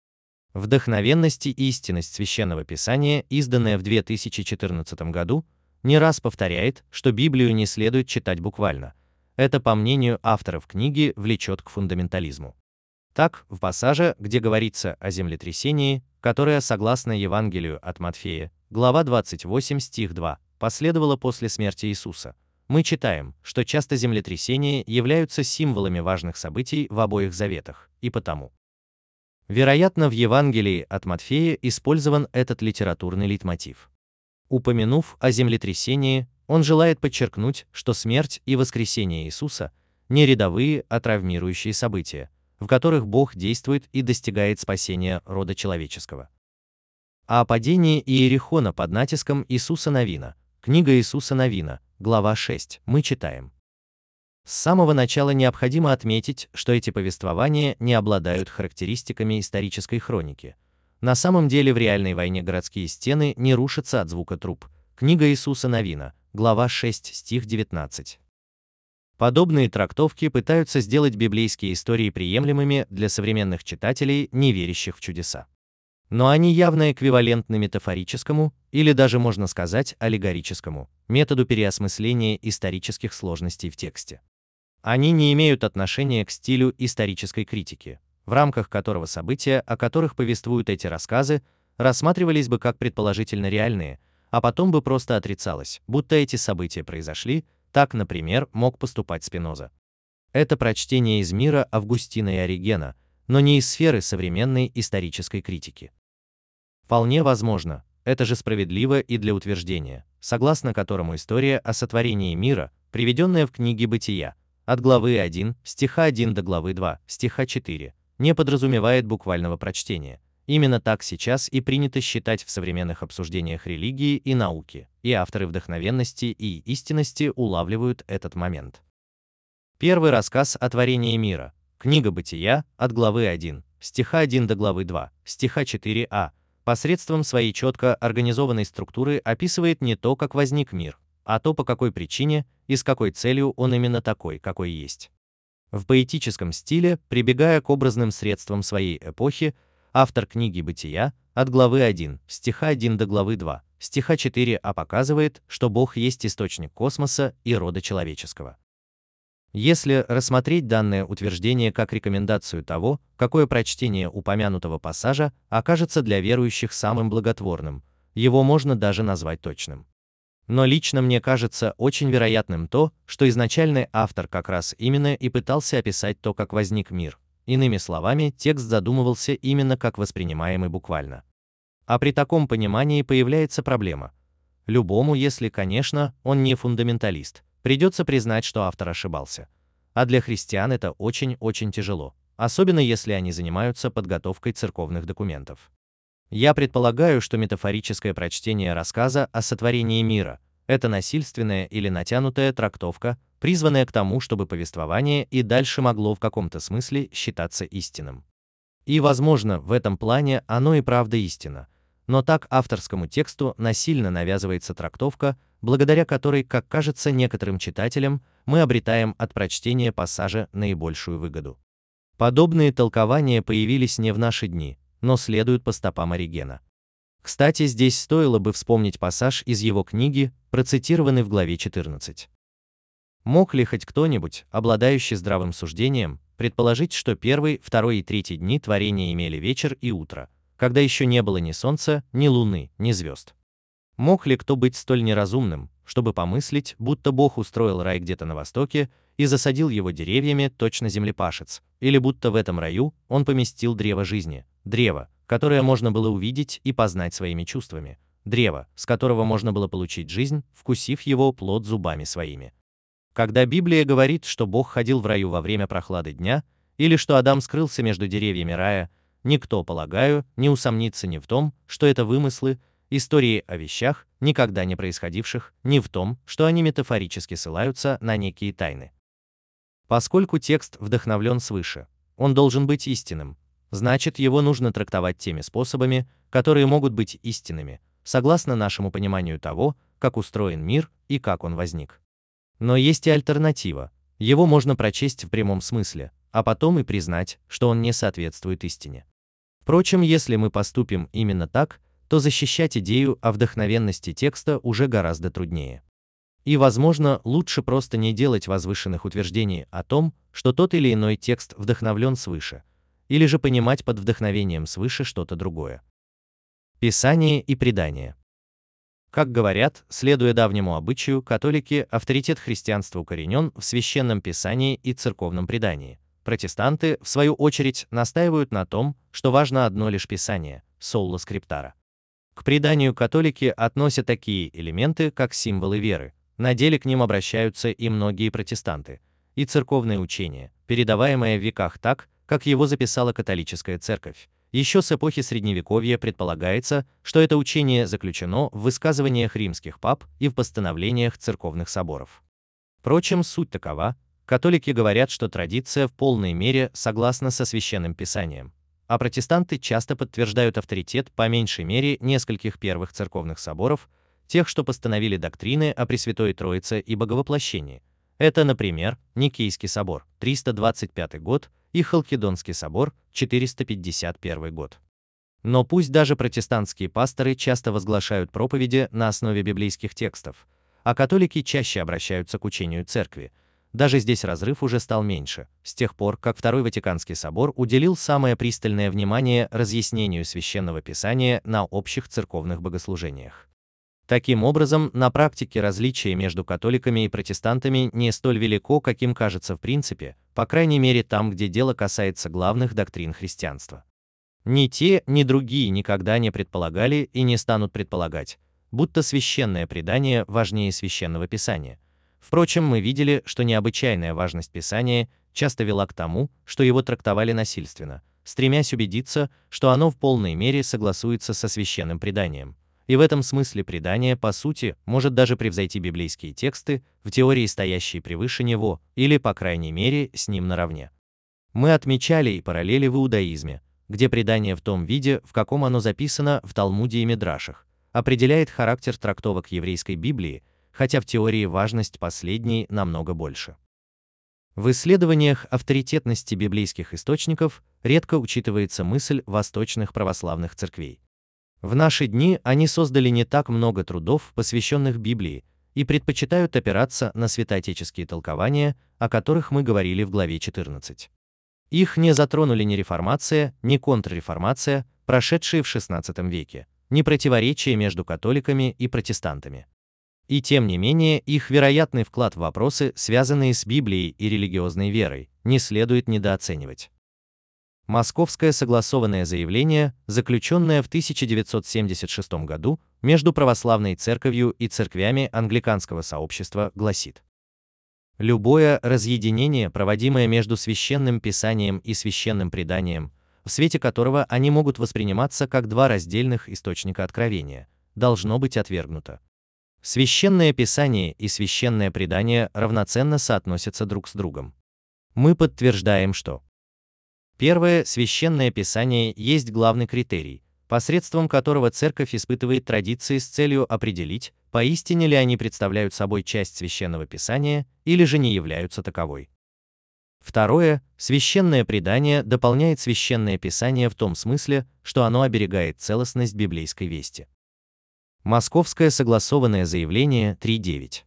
Speaker 1: Вдохновенность и истинность священного писания, изданная в 2014 году, не раз повторяет, что Библию не следует читать буквально. Это, по мнению авторов книги, влечет к фундаментализму. Так, в пассаже, где говорится о землетрясении, которое, согласно Евангелию от Матфея, глава 28 стих 2, последовало после смерти Иисуса, мы читаем, что часто землетрясения являются символами важных событий в обоих заветах, и потому. Вероятно, в Евангелии от Матфея использован этот литературный лейтмотив. Упомянув о землетрясении, он желает подчеркнуть, что смерть и воскресение Иисуса не рядовые, а травмирующие события, в которых Бог действует и достигает спасения рода человеческого. А о падении Иерихона под натиском Иисуса Навина, книга Иисуса Навина, глава 6, мы читаем. С самого начала необходимо отметить, что эти повествования не обладают характеристиками исторической хроники. На самом деле в реальной войне городские стены не рушатся от звука труп. Книга Иисуса Навина, глава 6, стих 19. Подобные трактовки пытаются сделать библейские истории приемлемыми для современных читателей, не верящих в чудеса. Но они явно эквивалентны метафорическому, или даже можно сказать аллегорическому, методу переосмысления исторических сложностей в тексте. Они не имеют отношения к стилю исторической критики, в рамках которого события, о которых повествуют эти рассказы, рассматривались бы как предположительно реальные, а потом бы просто отрицалось, будто эти события произошли, так, например, мог поступать Спиноза. Это прочтение из мира Августина и Оригена, но не из сферы современной исторической критики. Вполне возможно, это же справедливо и для утверждения, согласно которому история о сотворении мира, приведенная в книге Бытия, от главы 1, стиха 1 до главы 2, стиха 4, не подразумевает буквального прочтения, Именно так сейчас и принято считать в современных обсуждениях религии и науки, и авторы вдохновенности и истинности улавливают этот момент. Первый рассказ о творении мира, книга Бытия, от главы 1, стиха 1 до главы 2, стиха 4а, посредством своей четко организованной структуры описывает не то, как возник мир, а то, по какой причине и с какой целью он именно такой, какой есть. В поэтическом стиле, прибегая к образным средствам своей эпохи, автор книги «Бытия» от главы 1, стиха 1 до главы 2, стиха 4 а показывает, что Бог есть источник космоса и рода человеческого. Если рассмотреть данное утверждение как рекомендацию того, какое прочтение упомянутого пассажа окажется для верующих самым благотворным, его можно даже назвать точным. Но лично мне кажется очень вероятным то, что изначальный автор как раз именно и пытался описать то, как возник мир. Иными словами, текст задумывался именно как воспринимаемый буквально. А при таком понимании появляется проблема. Любому, если, конечно, он не фундаменталист, Придется признать, что автор ошибался. А для христиан это очень-очень тяжело, особенно если они занимаются подготовкой церковных документов. Я предполагаю, что метафорическое прочтение рассказа о сотворении мира – это насильственная или натянутая трактовка, призванная к тому, чтобы повествование и дальше могло в каком-то смысле считаться истинным. И, возможно, в этом плане оно и правда истина, но так авторскому тексту насильно навязывается трактовка, благодаря которой, как кажется некоторым читателям, мы обретаем от прочтения пассажа наибольшую выгоду. Подобные толкования появились не в наши дни, но следуют по стопам Оригена. Кстати, здесь стоило бы вспомнить пассаж из его книги, процитированный в главе 14. Мог ли хоть кто-нибудь, обладающий здравым суждением, предположить, что первый, второй и третий дни творения имели вечер и утро, когда еще не было ни солнца, ни луны, ни звезд? Мог ли кто быть столь неразумным, чтобы помыслить, будто Бог устроил рай где-то на востоке и засадил его деревьями точно землепашец, или будто в этом раю он поместил древо жизни, древо, которое можно было увидеть и познать своими чувствами, древо, с которого можно было получить жизнь, вкусив его плод зубами своими. Когда Библия говорит, что Бог ходил в раю во время прохлады дня, или что Адам скрылся между деревьями рая, никто, полагаю, не усомнится ни в том, что это вымыслы, истории о вещах, никогда не происходивших, ни в том, что они метафорически ссылаются на некие тайны. Поскольку текст вдохновлен свыше, он должен быть истинным, значит его нужно трактовать теми способами, которые могут быть истинными, согласно нашему пониманию того, как устроен мир и как он возник. Но есть и альтернатива. Его можно прочесть в прямом смысле, а потом и признать, что он не соответствует истине. Впрочем, если мы поступим именно так, то защищать идею о вдохновенности текста уже гораздо труднее. И, возможно, лучше просто не делать возвышенных утверждений о том, что тот или иной текст вдохновлен свыше, или же понимать под вдохновением свыше что-то другое. Писание и предание. Как говорят, следуя давнему обычаю, католики, авторитет христианства укоренен в священном писании и церковном предании. Протестанты, в свою очередь, настаивают на том, что важно одно лишь писание – соло скриптара. К преданию католики относят такие элементы, как символы веры. На деле к ним обращаются и многие протестанты. И церковное учение, передаваемое в веках так, как его записала католическая церковь. Еще с эпохи Средневековья предполагается, что это учение заключено в высказываниях римских пап и в постановлениях церковных соборов. Впрочем, суть такова, католики говорят, что традиция в полной мере согласна со священным писанием, а протестанты часто подтверждают авторитет по меньшей мере нескольких первых церковных соборов, тех, что постановили доктрины о Пресвятой Троице и Боговоплощении. Это, например, Никейский собор, 325 год, и Халкидонский собор, 451 год. Но пусть даже протестантские пасторы часто возглашают проповеди на основе библейских текстов, а католики чаще обращаются к учению церкви, даже здесь разрыв уже стал меньше, с тех пор, как Второй Ватиканский собор уделил самое пристальное внимание разъяснению священного писания на общих церковных богослужениях. Таким образом, на практике различие между католиками и протестантами не столь велико, каким кажется в принципе, по крайней мере там, где дело касается главных доктрин христианства. Ни те, ни другие никогда не предполагали и не станут предполагать, будто священное предание важнее священного писания – Впрочем, мы видели, что необычайная важность Писания часто вела к тому, что его трактовали насильственно, стремясь убедиться, что оно в полной мере согласуется со священным преданием. И в этом смысле предание, по сути, может даже превзойти библейские тексты, в теории стоящие превыше него, или, по крайней мере, с ним наравне. Мы отмечали и параллели в иудаизме, где предание в том виде, в каком оно записано в Талмуде и Мидрашах, определяет характер трактовок еврейской Библии, хотя в теории важность последней намного больше. В исследованиях авторитетности библейских источников редко учитывается мысль восточных православных церквей. В наши дни они создали не так много трудов, посвященных Библии, и предпочитают опираться на святоотеческие толкования, о которых мы говорили в главе 14. Их не затронули ни реформация, ни контрреформация, прошедшие в XVI веке, ни противоречия между католиками и протестантами. И тем не менее, их вероятный вклад в вопросы, связанные с Библией и религиозной верой, не следует недооценивать. Московское согласованное заявление, заключенное в 1976 году между православной церковью и церквями англиканского сообщества, гласит: Любое разъединение, проводимое между священным писанием и священным преданием, в свете которого они могут восприниматься как два раздельных источника откровения, должно быть отвергнуто. Священное писание и священное предание равноценно соотносятся друг с другом. Мы подтверждаем, что Первое, священное писание есть главный критерий, посредством которого церковь испытывает традиции с целью определить, поистине ли они представляют собой часть священного писания или же не являются таковой. Второе, священное предание дополняет священное писание в том смысле, что оно оберегает целостность библейской вести. Московское согласованное заявление 3.9.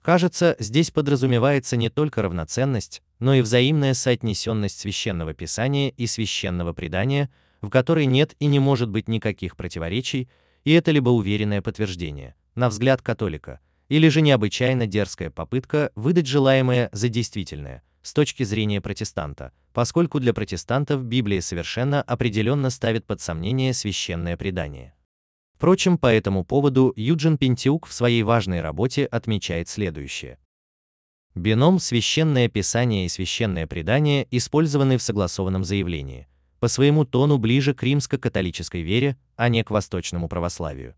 Speaker 1: Кажется, здесь подразумевается не только равноценность, но и взаимная соотнесенность священного писания и священного предания, в которой нет и не может быть никаких противоречий, и это либо уверенное подтверждение, на взгляд католика, или же необычайно дерзкая попытка выдать желаемое за действительное, с точки зрения протестанта, поскольку для протестантов Библия совершенно определенно ставит под сомнение священное предание. Впрочем, по этому поводу Юджин Пентиук в своей важной работе отмечает следующее. Бином священное писание и священное предание использованы в согласованном заявлении, по своему тону ближе к римско-католической вере, а не к восточному православию.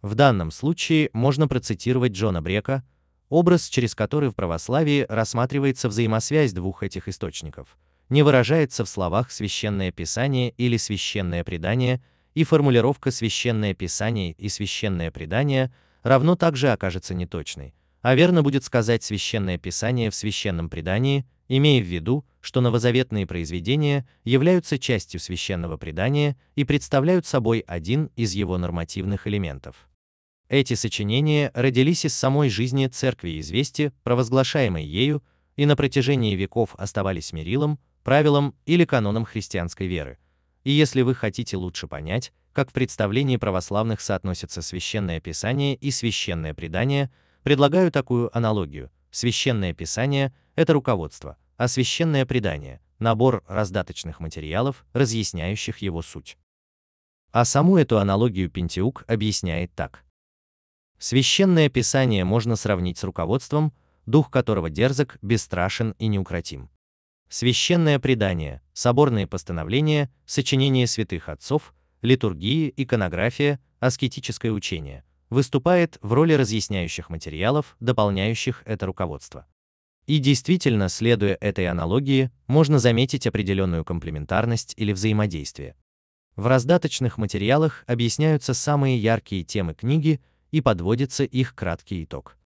Speaker 1: В данном случае можно процитировать Джона Брека, образ, через который в православии рассматривается взаимосвязь двух этих источников, не выражается в словах священное писание или священное предание, и формулировка священное писание и священное предание равно также окажется неточной, а верно будет сказать священное писание в священном предании, имея в виду, что новозаветные произведения являются частью священного предания и представляют собой один из его нормативных элементов. Эти сочинения родились из самой жизни церкви известия, провозглашаемой ею, и на протяжении веков оставались мерилом, правилом или каноном христианской веры. И если вы хотите лучше понять, как в представлении православных соотносятся священное писание и священное предание, Предлагаю такую аналогию. Священное писание – это руководство, а священное предание – набор раздаточных материалов, разъясняющих его суть. А саму эту аналогию Пентиук объясняет так. Священное писание можно сравнить с руководством, дух которого дерзок, бесстрашен и неукротим. Священное предание, соборные постановления, сочинения святых отцов, литургии, иконография, аскетическое учение – выступает в роли разъясняющих материалов, дополняющих это руководство. И действительно, следуя этой аналогии, можно заметить определенную комплементарность или взаимодействие. В раздаточных материалах объясняются самые яркие темы книги и подводится их краткий итог.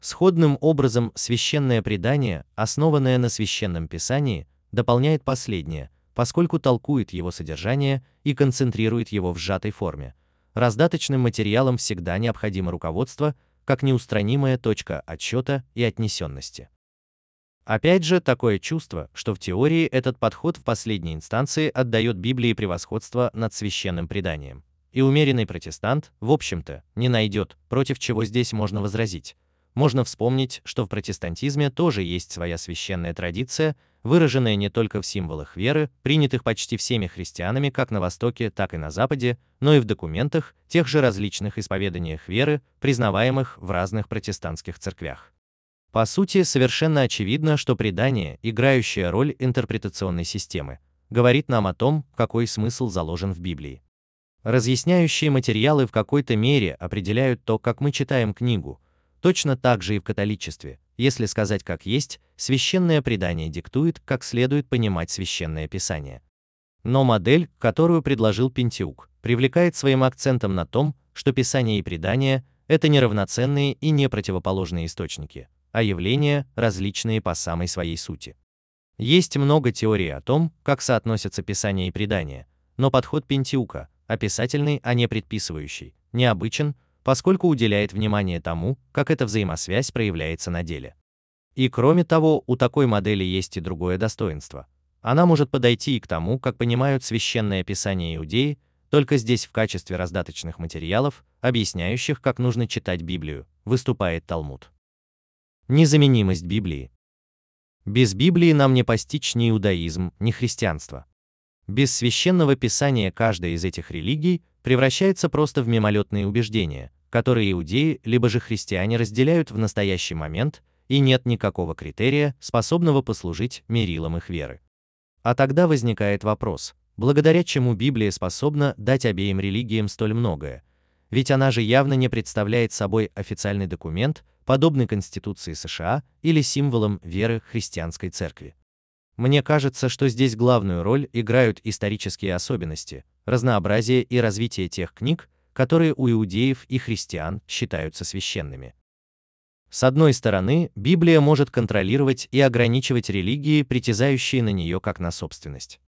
Speaker 1: Сходным образом священное предание, основанное на священном писании, дополняет последнее, поскольку толкует его содержание и концентрирует его в сжатой форме, раздаточным материалам всегда необходимо руководство, как неустранимая точка отсчета и отнесенности. Опять же, такое чувство, что в теории этот подход в последней инстанции отдает Библии превосходство над священным преданием. И умеренный протестант, в общем-то, не найдет, против чего здесь можно возразить. Можно вспомнить, что в протестантизме тоже есть своя священная традиция, выраженная не только в символах веры, принятых почти всеми христианами как на Востоке, так и на Западе, но и в документах, тех же различных исповеданиях веры, признаваемых в разных протестантских церквях. По сути, совершенно очевидно, что предание, играющее роль интерпретационной системы, говорит нам о том, какой смысл заложен в Библии. Разъясняющие материалы в какой-то мере определяют то, как мы читаем книгу, точно так же и в католичестве, если сказать как есть, священное предание диктует, как следует понимать священное писание. Но модель, которую предложил Пентиук, привлекает своим акцентом на том, что писание и предание – это неравноценные и не противоположные источники, а явления, различные по самой своей сути. Есть много теорий о том, как соотносятся писание и предание, но подход Пентиука, описательный, а не предписывающий, необычен, поскольку уделяет внимание тому, как эта взаимосвязь проявляется на деле. И кроме того, у такой модели есть и другое достоинство. Она может подойти и к тому, как понимают священное писание иудеи, только здесь в качестве раздаточных материалов, объясняющих, как нужно читать Библию, выступает Талмуд. Незаменимость Библии. Без Библии нам не постичь ни иудаизм, ни христианство. Без священного писания каждая из этих религий превращается просто в мимолетные убеждения, которые иудеи либо же христиане разделяют в настоящий момент, и нет никакого критерия, способного послужить мерилом их веры. А тогда возникает вопрос, благодаря чему Библия способна дать обеим религиям столь многое, ведь она же явно не представляет собой официальный документ, подобный Конституции США или символом веры христианской церкви. Мне кажется, что здесь главную роль играют исторические особенности, разнообразие и развитие тех книг, которые у иудеев и христиан считаются священными. С одной стороны, Библия может контролировать и ограничивать религии, притязающие на нее как на собственность.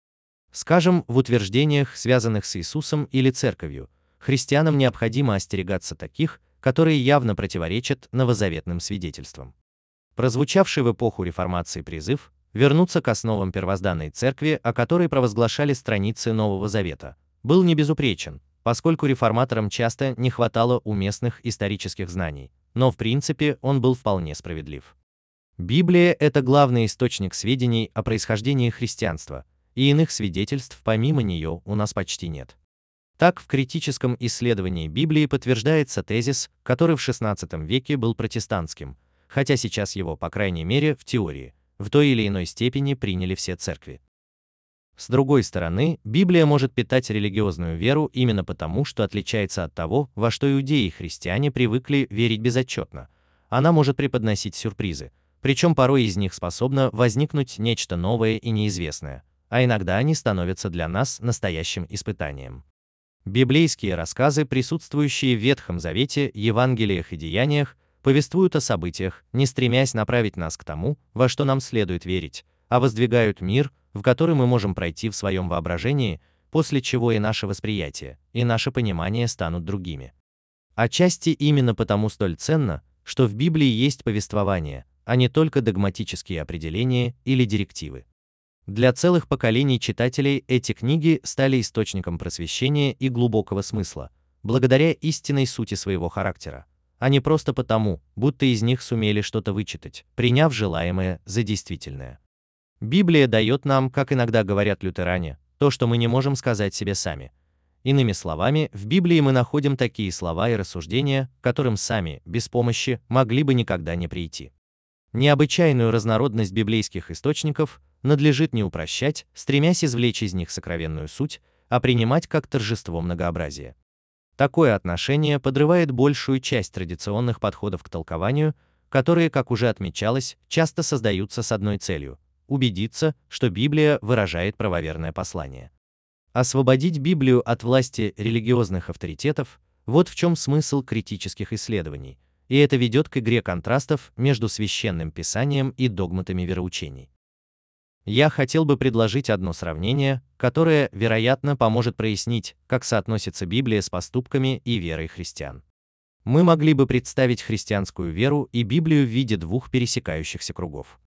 Speaker 1: Скажем, в утверждениях, связанных с Иисусом или церковью, христианам необходимо остерегаться таких, которые явно противоречат новозаветным свидетельствам. Прозвучавший в эпоху реформации призыв вернуться к основам первозданной церкви, о которой провозглашали страницы Нового Завета, был не безупречен, поскольку реформаторам часто не хватало уместных исторических знаний, но в принципе он был вполне справедлив. Библия – это главный источник сведений о происхождении христианства, и иных свидетельств помимо нее у нас почти нет. Так, в критическом исследовании Библии подтверждается тезис, который в XVI веке был протестантским, хотя сейчас его, по крайней мере, в теории, в той или иной степени приняли все церкви. С другой стороны, Библия может питать религиозную веру именно потому, что отличается от того, во что иудеи и христиане привыкли верить безотчетно. Она может преподносить сюрпризы, причем порой из них способно возникнуть нечто новое и неизвестное, а иногда они становятся для нас настоящим испытанием. Библейские рассказы, присутствующие в Ветхом Завете, Евангелиях и Деяниях, повествуют о событиях, не стремясь направить нас к тому, во что нам следует верить, а воздвигают мир, в который мы можем пройти в своем воображении, после чего и наше восприятие, и наше понимание станут другими. Отчасти именно потому столь ценно, что в Библии есть повествование, а не только догматические определения или директивы. Для целых поколений читателей эти книги стали источником просвещения и глубокого смысла, благодаря истинной сути своего характера, а не просто потому, будто из них сумели что-то вычитать, приняв желаемое за действительное. Библия дает нам, как иногда говорят лютеране, то, что мы не можем сказать себе сами. Иными словами, в Библии мы находим такие слова и рассуждения, которым сами, без помощи, могли бы никогда не прийти. Необычайную разнородность библейских источников надлежит не упрощать, стремясь извлечь из них сокровенную суть, а принимать как торжество многообразия. Такое отношение подрывает большую часть традиционных подходов к толкованию, которые, как уже отмечалось, часто создаются с одной целью – убедиться, что Библия выражает правоверное послание. Освободить Библию от власти религиозных авторитетов – вот в чем смысл критических исследований, и это ведет к игре контрастов между священным писанием и догматами вероучений. Я хотел бы предложить одно сравнение, которое, вероятно, поможет прояснить, как соотносится Библия с поступками и верой христиан. Мы могли бы представить христианскую веру и Библию в виде двух пересекающихся кругов.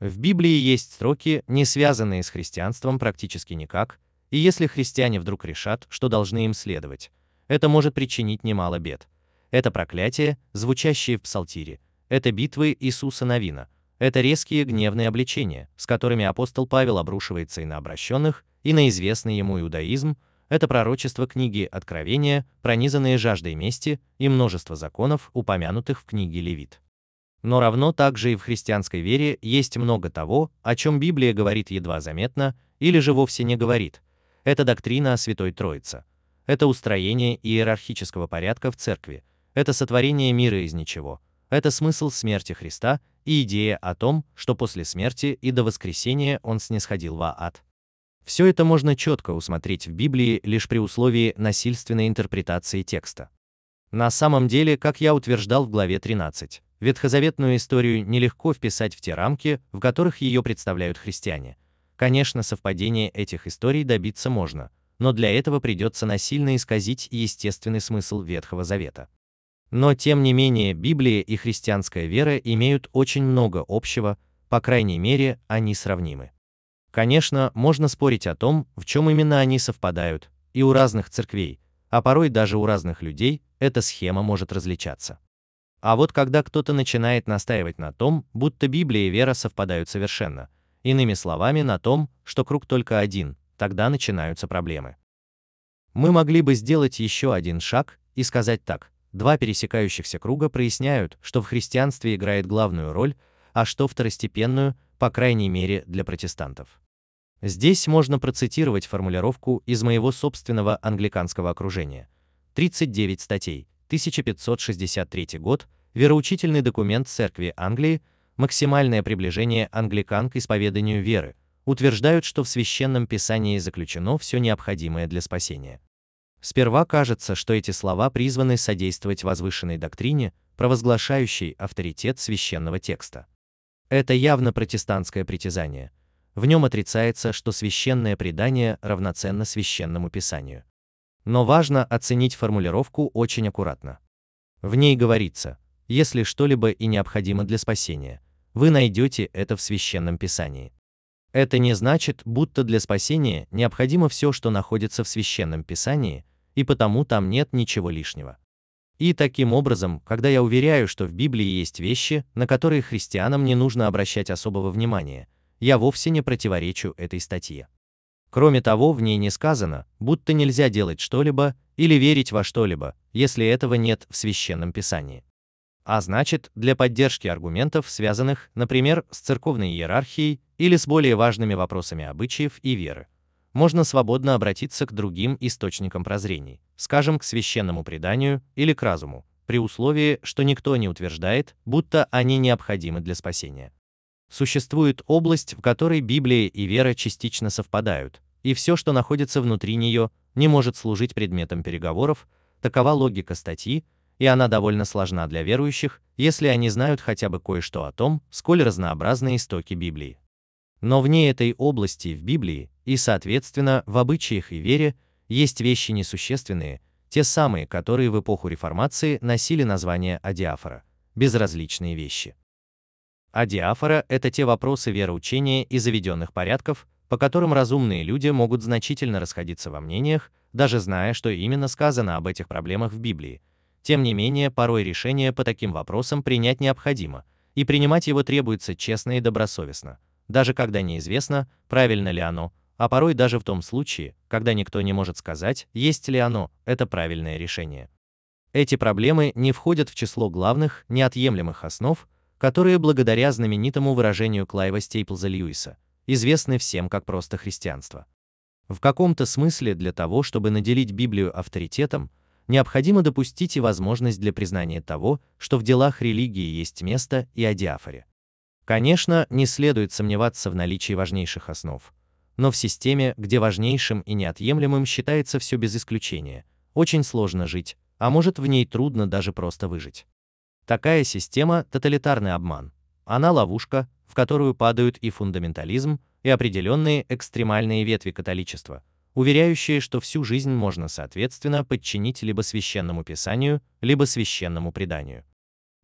Speaker 1: В Библии есть строки, не связанные с христианством практически никак, и если христиане вдруг решат, что должны им следовать, это может причинить немало бед. Это проклятие, звучащее в Псалтире, это битвы Иисуса Навина, это резкие гневные обличения, с которыми апостол Павел обрушивается и на обращенных, и на известный ему иудаизм, это пророчество книги Откровения, пронизанные жаждой мести, и множество законов, упомянутых в книге Левит. Но равно также и в христианской вере есть много того, о чем Библия говорит едва заметно, или же вовсе не говорит. Это доктрина о Святой Троице. Это устроение иерархического порядка в церкви. Это сотворение мира из ничего. Это смысл смерти Христа и идея о том, что после смерти и до воскресения он снисходил в ад. Все это можно четко усмотреть в Библии лишь при условии насильственной интерпретации текста. На самом деле, как я утверждал в главе 13, ветхозаветную историю нелегко вписать в те рамки, в которых ее представляют христиане. Конечно, совпадение этих историй добиться можно, но для этого придется насильно исказить естественный смысл Ветхого Завета. Но тем не менее Библия и христианская вера имеют очень много общего, по крайней мере, они сравнимы. Конечно, можно спорить о том, в чем именно они совпадают, и у разных церквей, а порой даже у разных людей эта схема может различаться. А вот когда кто-то начинает настаивать на том, будто Библия и вера совпадают совершенно, иными словами, на том, что круг только один, тогда начинаются проблемы. Мы могли бы сделать еще один шаг и сказать так: два пересекающихся круга проясняют, что в христианстве играет главную роль, а что второстепенную, по крайней мере, для протестантов. Здесь можно процитировать формулировку из моего собственного англиканского окружения. 39 статей, 1563 год, вероучительный документ Церкви Англии, максимальное приближение англикан к исповеданию веры, утверждают, что в священном писании заключено все необходимое для спасения. Сперва кажется, что эти слова призваны содействовать возвышенной доктрине, провозглашающей авторитет священного текста. Это явно протестантское притязание, в нем отрицается, что священное предание равноценно священному писанию. Но важно оценить формулировку очень аккуратно. В ней говорится: если что-либо и необходимо для спасения, вы найдете это в священном писании. Это не значит, будто для спасения необходимо все, что находится в священном писании, и потому там нет ничего лишнего. И таким образом, когда я уверяю, что в Библии есть вещи, на которые христианам не нужно обращать особого внимания, я вовсе не противоречу этой статье. Кроме того, в ней не сказано, будто нельзя делать что-либо или верить во что-либо, если этого нет в священном писании. А значит, для поддержки аргументов, связанных, например, с церковной иерархией или с более важными вопросами обычаев и веры, можно свободно обратиться к другим источникам прозрений, скажем, к священному преданию или к разуму, при условии, что никто не утверждает, будто они необходимы для спасения. Существует область, в которой Библия и вера частично совпадают, и все, что находится внутри нее, не может служить предметом переговоров, такова логика статьи, и она довольно сложна для верующих, если они знают хотя бы кое-что о том, сколь разнообразны истоки Библии. Но вне этой области в Библии, и соответственно в обычаях и вере, есть вещи несущественные, те самые, которые в эпоху реформации носили название адиафора, безразличные вещи а диафора – это те вопросы вероучения и заведенных порядков, по которым разумные люди могут значительно расходиться во мнениях, даже зная, что именно сказано об этих проблемах в Библии. Тем не менее, порой решение по таким вопросам принять необходимо, и принимать его требуется честно и добросовестно, даже когда неизвестно, правильно ли оно, а порой даже в том случае, когда никто не может сказать, есть ли оно, это правильное решение. Эти проблемы не входят в число главных, неотъемлемых основ, которые благодаря знаменитому выражению Клайва Стейплза Льюиса, известны всем как просто христианство. В каком-то смысле для того, чтобы наделить Библию авторитетом, необходимо допустить и возможность для признания того, что в делах религии есть место и о диафоре. Конечно, не следует сомневаться в наличии важнейших основ, но в системе, где важнейшим и неотъемлемым считается все без исключения, очень сложно жить, а может в ней трудно даже просто выжить. Такая система – тоталитарный обман. Она ловушка, в которую падают и фундаментализм, и определенные экстремальные ветви католичества, уверяющие, что всю жизнь можно соответственно подчинить либо священному писанию, либо священному преданию.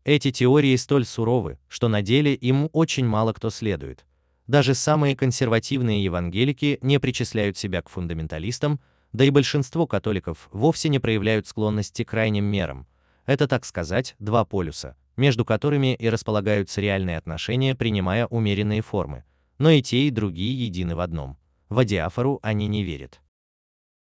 Speaker 1: Эти теории столь суровы, что на деле им очень мало кто следует. Даже самые консервативные евангелики не причисляют себя к фундаменталистам, да и большинство католиков вовсе не проявляют склонности к крайним мерам, это, так сказать, два полюса, между которыми и располагаются реальные отношения, принимая умеренные формы. Но и те, и другие едины в одном. В адиафору они не верят.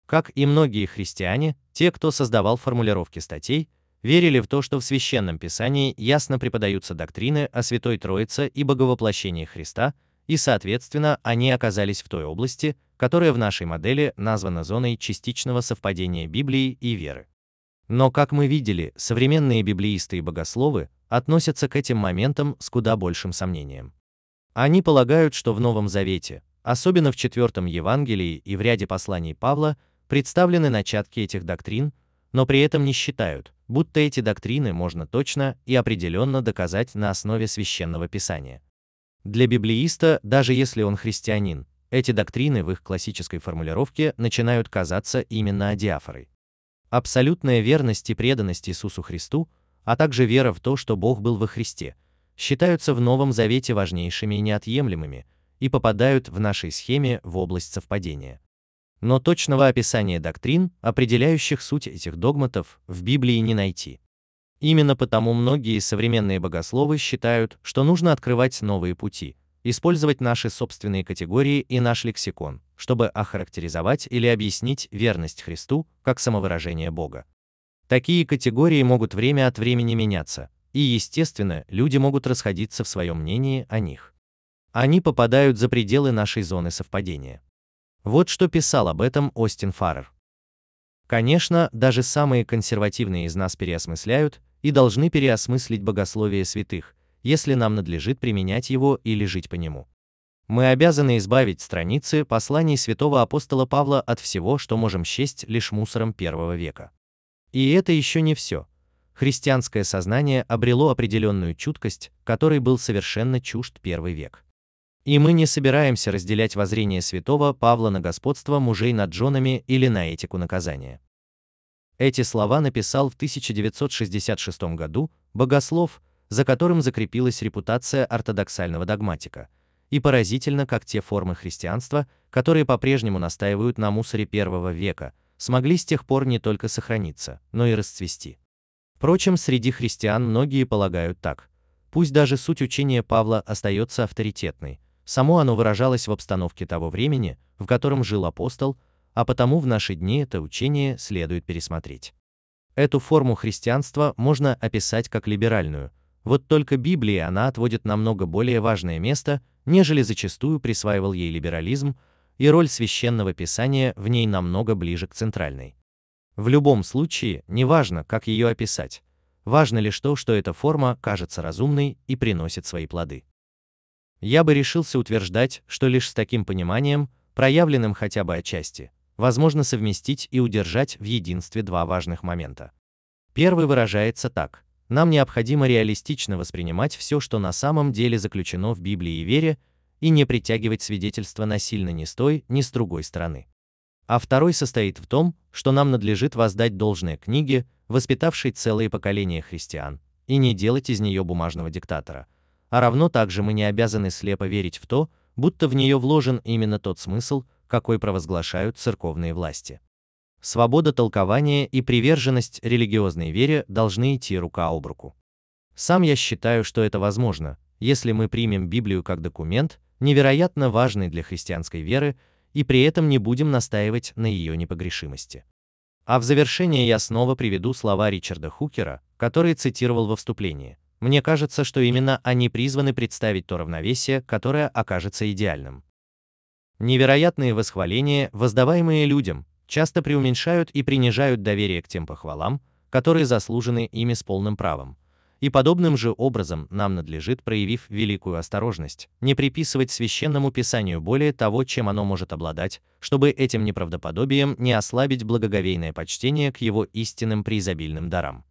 Speaker 1: Как и многие христиане, те, кто создавал формулировки статей, верили в то, что в священном писании ясно преподаются доктрины о Святой Троице и Боговоплощении Христа, и, соответственно, они оказались в той области, которая в нашей модели названа зоной частичного совпадения Библии и веры. Но, как мы видели, современные библеисты и богословы относятся к этим моментам с куда большим сомнением. Они полагают, что в Новом Завете, особенно в четвертом Евангелии и в ряде посланий Павла, представлены начатки этих доктрин, но при этом не считают, будто эти доктрины можно точно и определенно доказать на основе священного писания. Для библеиста, даже если он христианин, эти доктрины в их классической формулировке начинают казаться именно адиафорой. Абсолютная верность и преданность Иисусу Христу, а также вера в то, что Бог был во Христе, считаются в Новом Завете важнейшими и неотъемлемыми и попадают в нашей схеме в область совпадения. Но точного описания доктрин, определяющих суть этих догматов, в Библии не найти. Именно потому многие современные богословы считают, что нужно открывать новые пути, использовать наши собственные категории и наш лексикон, чтобы охарактеризовать или объяснить верность Христу как самовыражение Бога. Такие категории могут время от времени меняться, и, естественно, люди могут расходиться в своем мнении о них. Они попадают за пределы нашей зоны совпадения. Вот что писал об этом Остин Фаррер. Конечно, даже самые консервативные из нас переосмысляют и должны переосмыслить богословие святых, если нам надлежит применять его или жить по нему. Мы обязаны избавить страницы посланий святого апостола Павла от всего, что можем счесть лишь мусором первого века. И это еще не все. Христианское сознание обрело определенную чуткость, которой был совершенно чужд первый век. И мы не собираемся разделять воззрение святого Павла на господство мужей над женами или на этику наказания. Эти слова написал в 1966 году богослов, за которым закрепилась репутация ортодоксального догматика, и поразительно, как те формы христианства, которые по-прежнему настаивают на мусоре первого века, смогли с тех пор не только сохраниться, но и расцвести. Впрочем, среди христиан многие полагают так. Пусть даже суть учения Павла остается авторитетной, Само оно выражалось в обстановке того времени, в котором жил апостол, а потому в наши дни это учение следует пересмотреть. Эту форму христианства можно описать как либеральную, вот только Библии она отводит намного более важное место, нежели зачастую присваивал ей либерализм, и роль священного писания в ней намного ближе к центральной. В любом случае, неважно, как ее описать, важно лишь то, что эта форма кажется разумной и приносит свои плоды. Я бы решился утверждать, что лишь с таким пониманием, проявленным хотя бы отчасти, возможно совместить и удержать в единстве два важных момента. Первый выражается так. Нам необходимо реалистично воспринимать все, что на самом деле заключено в Библии и вере, и не притягивать свидетельства насильно ни с той, ни с другой стороны. А второй состоит в том, что нам надлежит воздать должное книге, воспитавшей целые поколения христиан, и не делать из нее бумажного диктатора, а равно также мы не обязаны слепо верить в то, будто в нее вложен именно тот смысл, какой провозглашают церковные власти. Свобода толкования и приверженность религиозной вере должны идти рука об руку. Сам я считаю, что это возможно, если мы примем Библию как документ, невероятно важный для христианской веры, и при этом не будем настаивать на ее непогрешимости. А в завершение я снова приведу слова Ричарда Хукера, который цитировал во вступлении. Мне кажется, что именно они призваны представить то равновесие, которое окажется идеальным. Невероятные восхваления, воздаваемые людям, часто преуменьшают и принижают доверие к тем похвалам, которые заслужены ими с полным правом. И подобным же образом нам надлежит, проявив великую осторожность, не приписывать священному писанию более того, чем оно может обладать, чтобы этим неправдоподобием не ослабить благоговейное почтение к его истинным преизобильным дарам.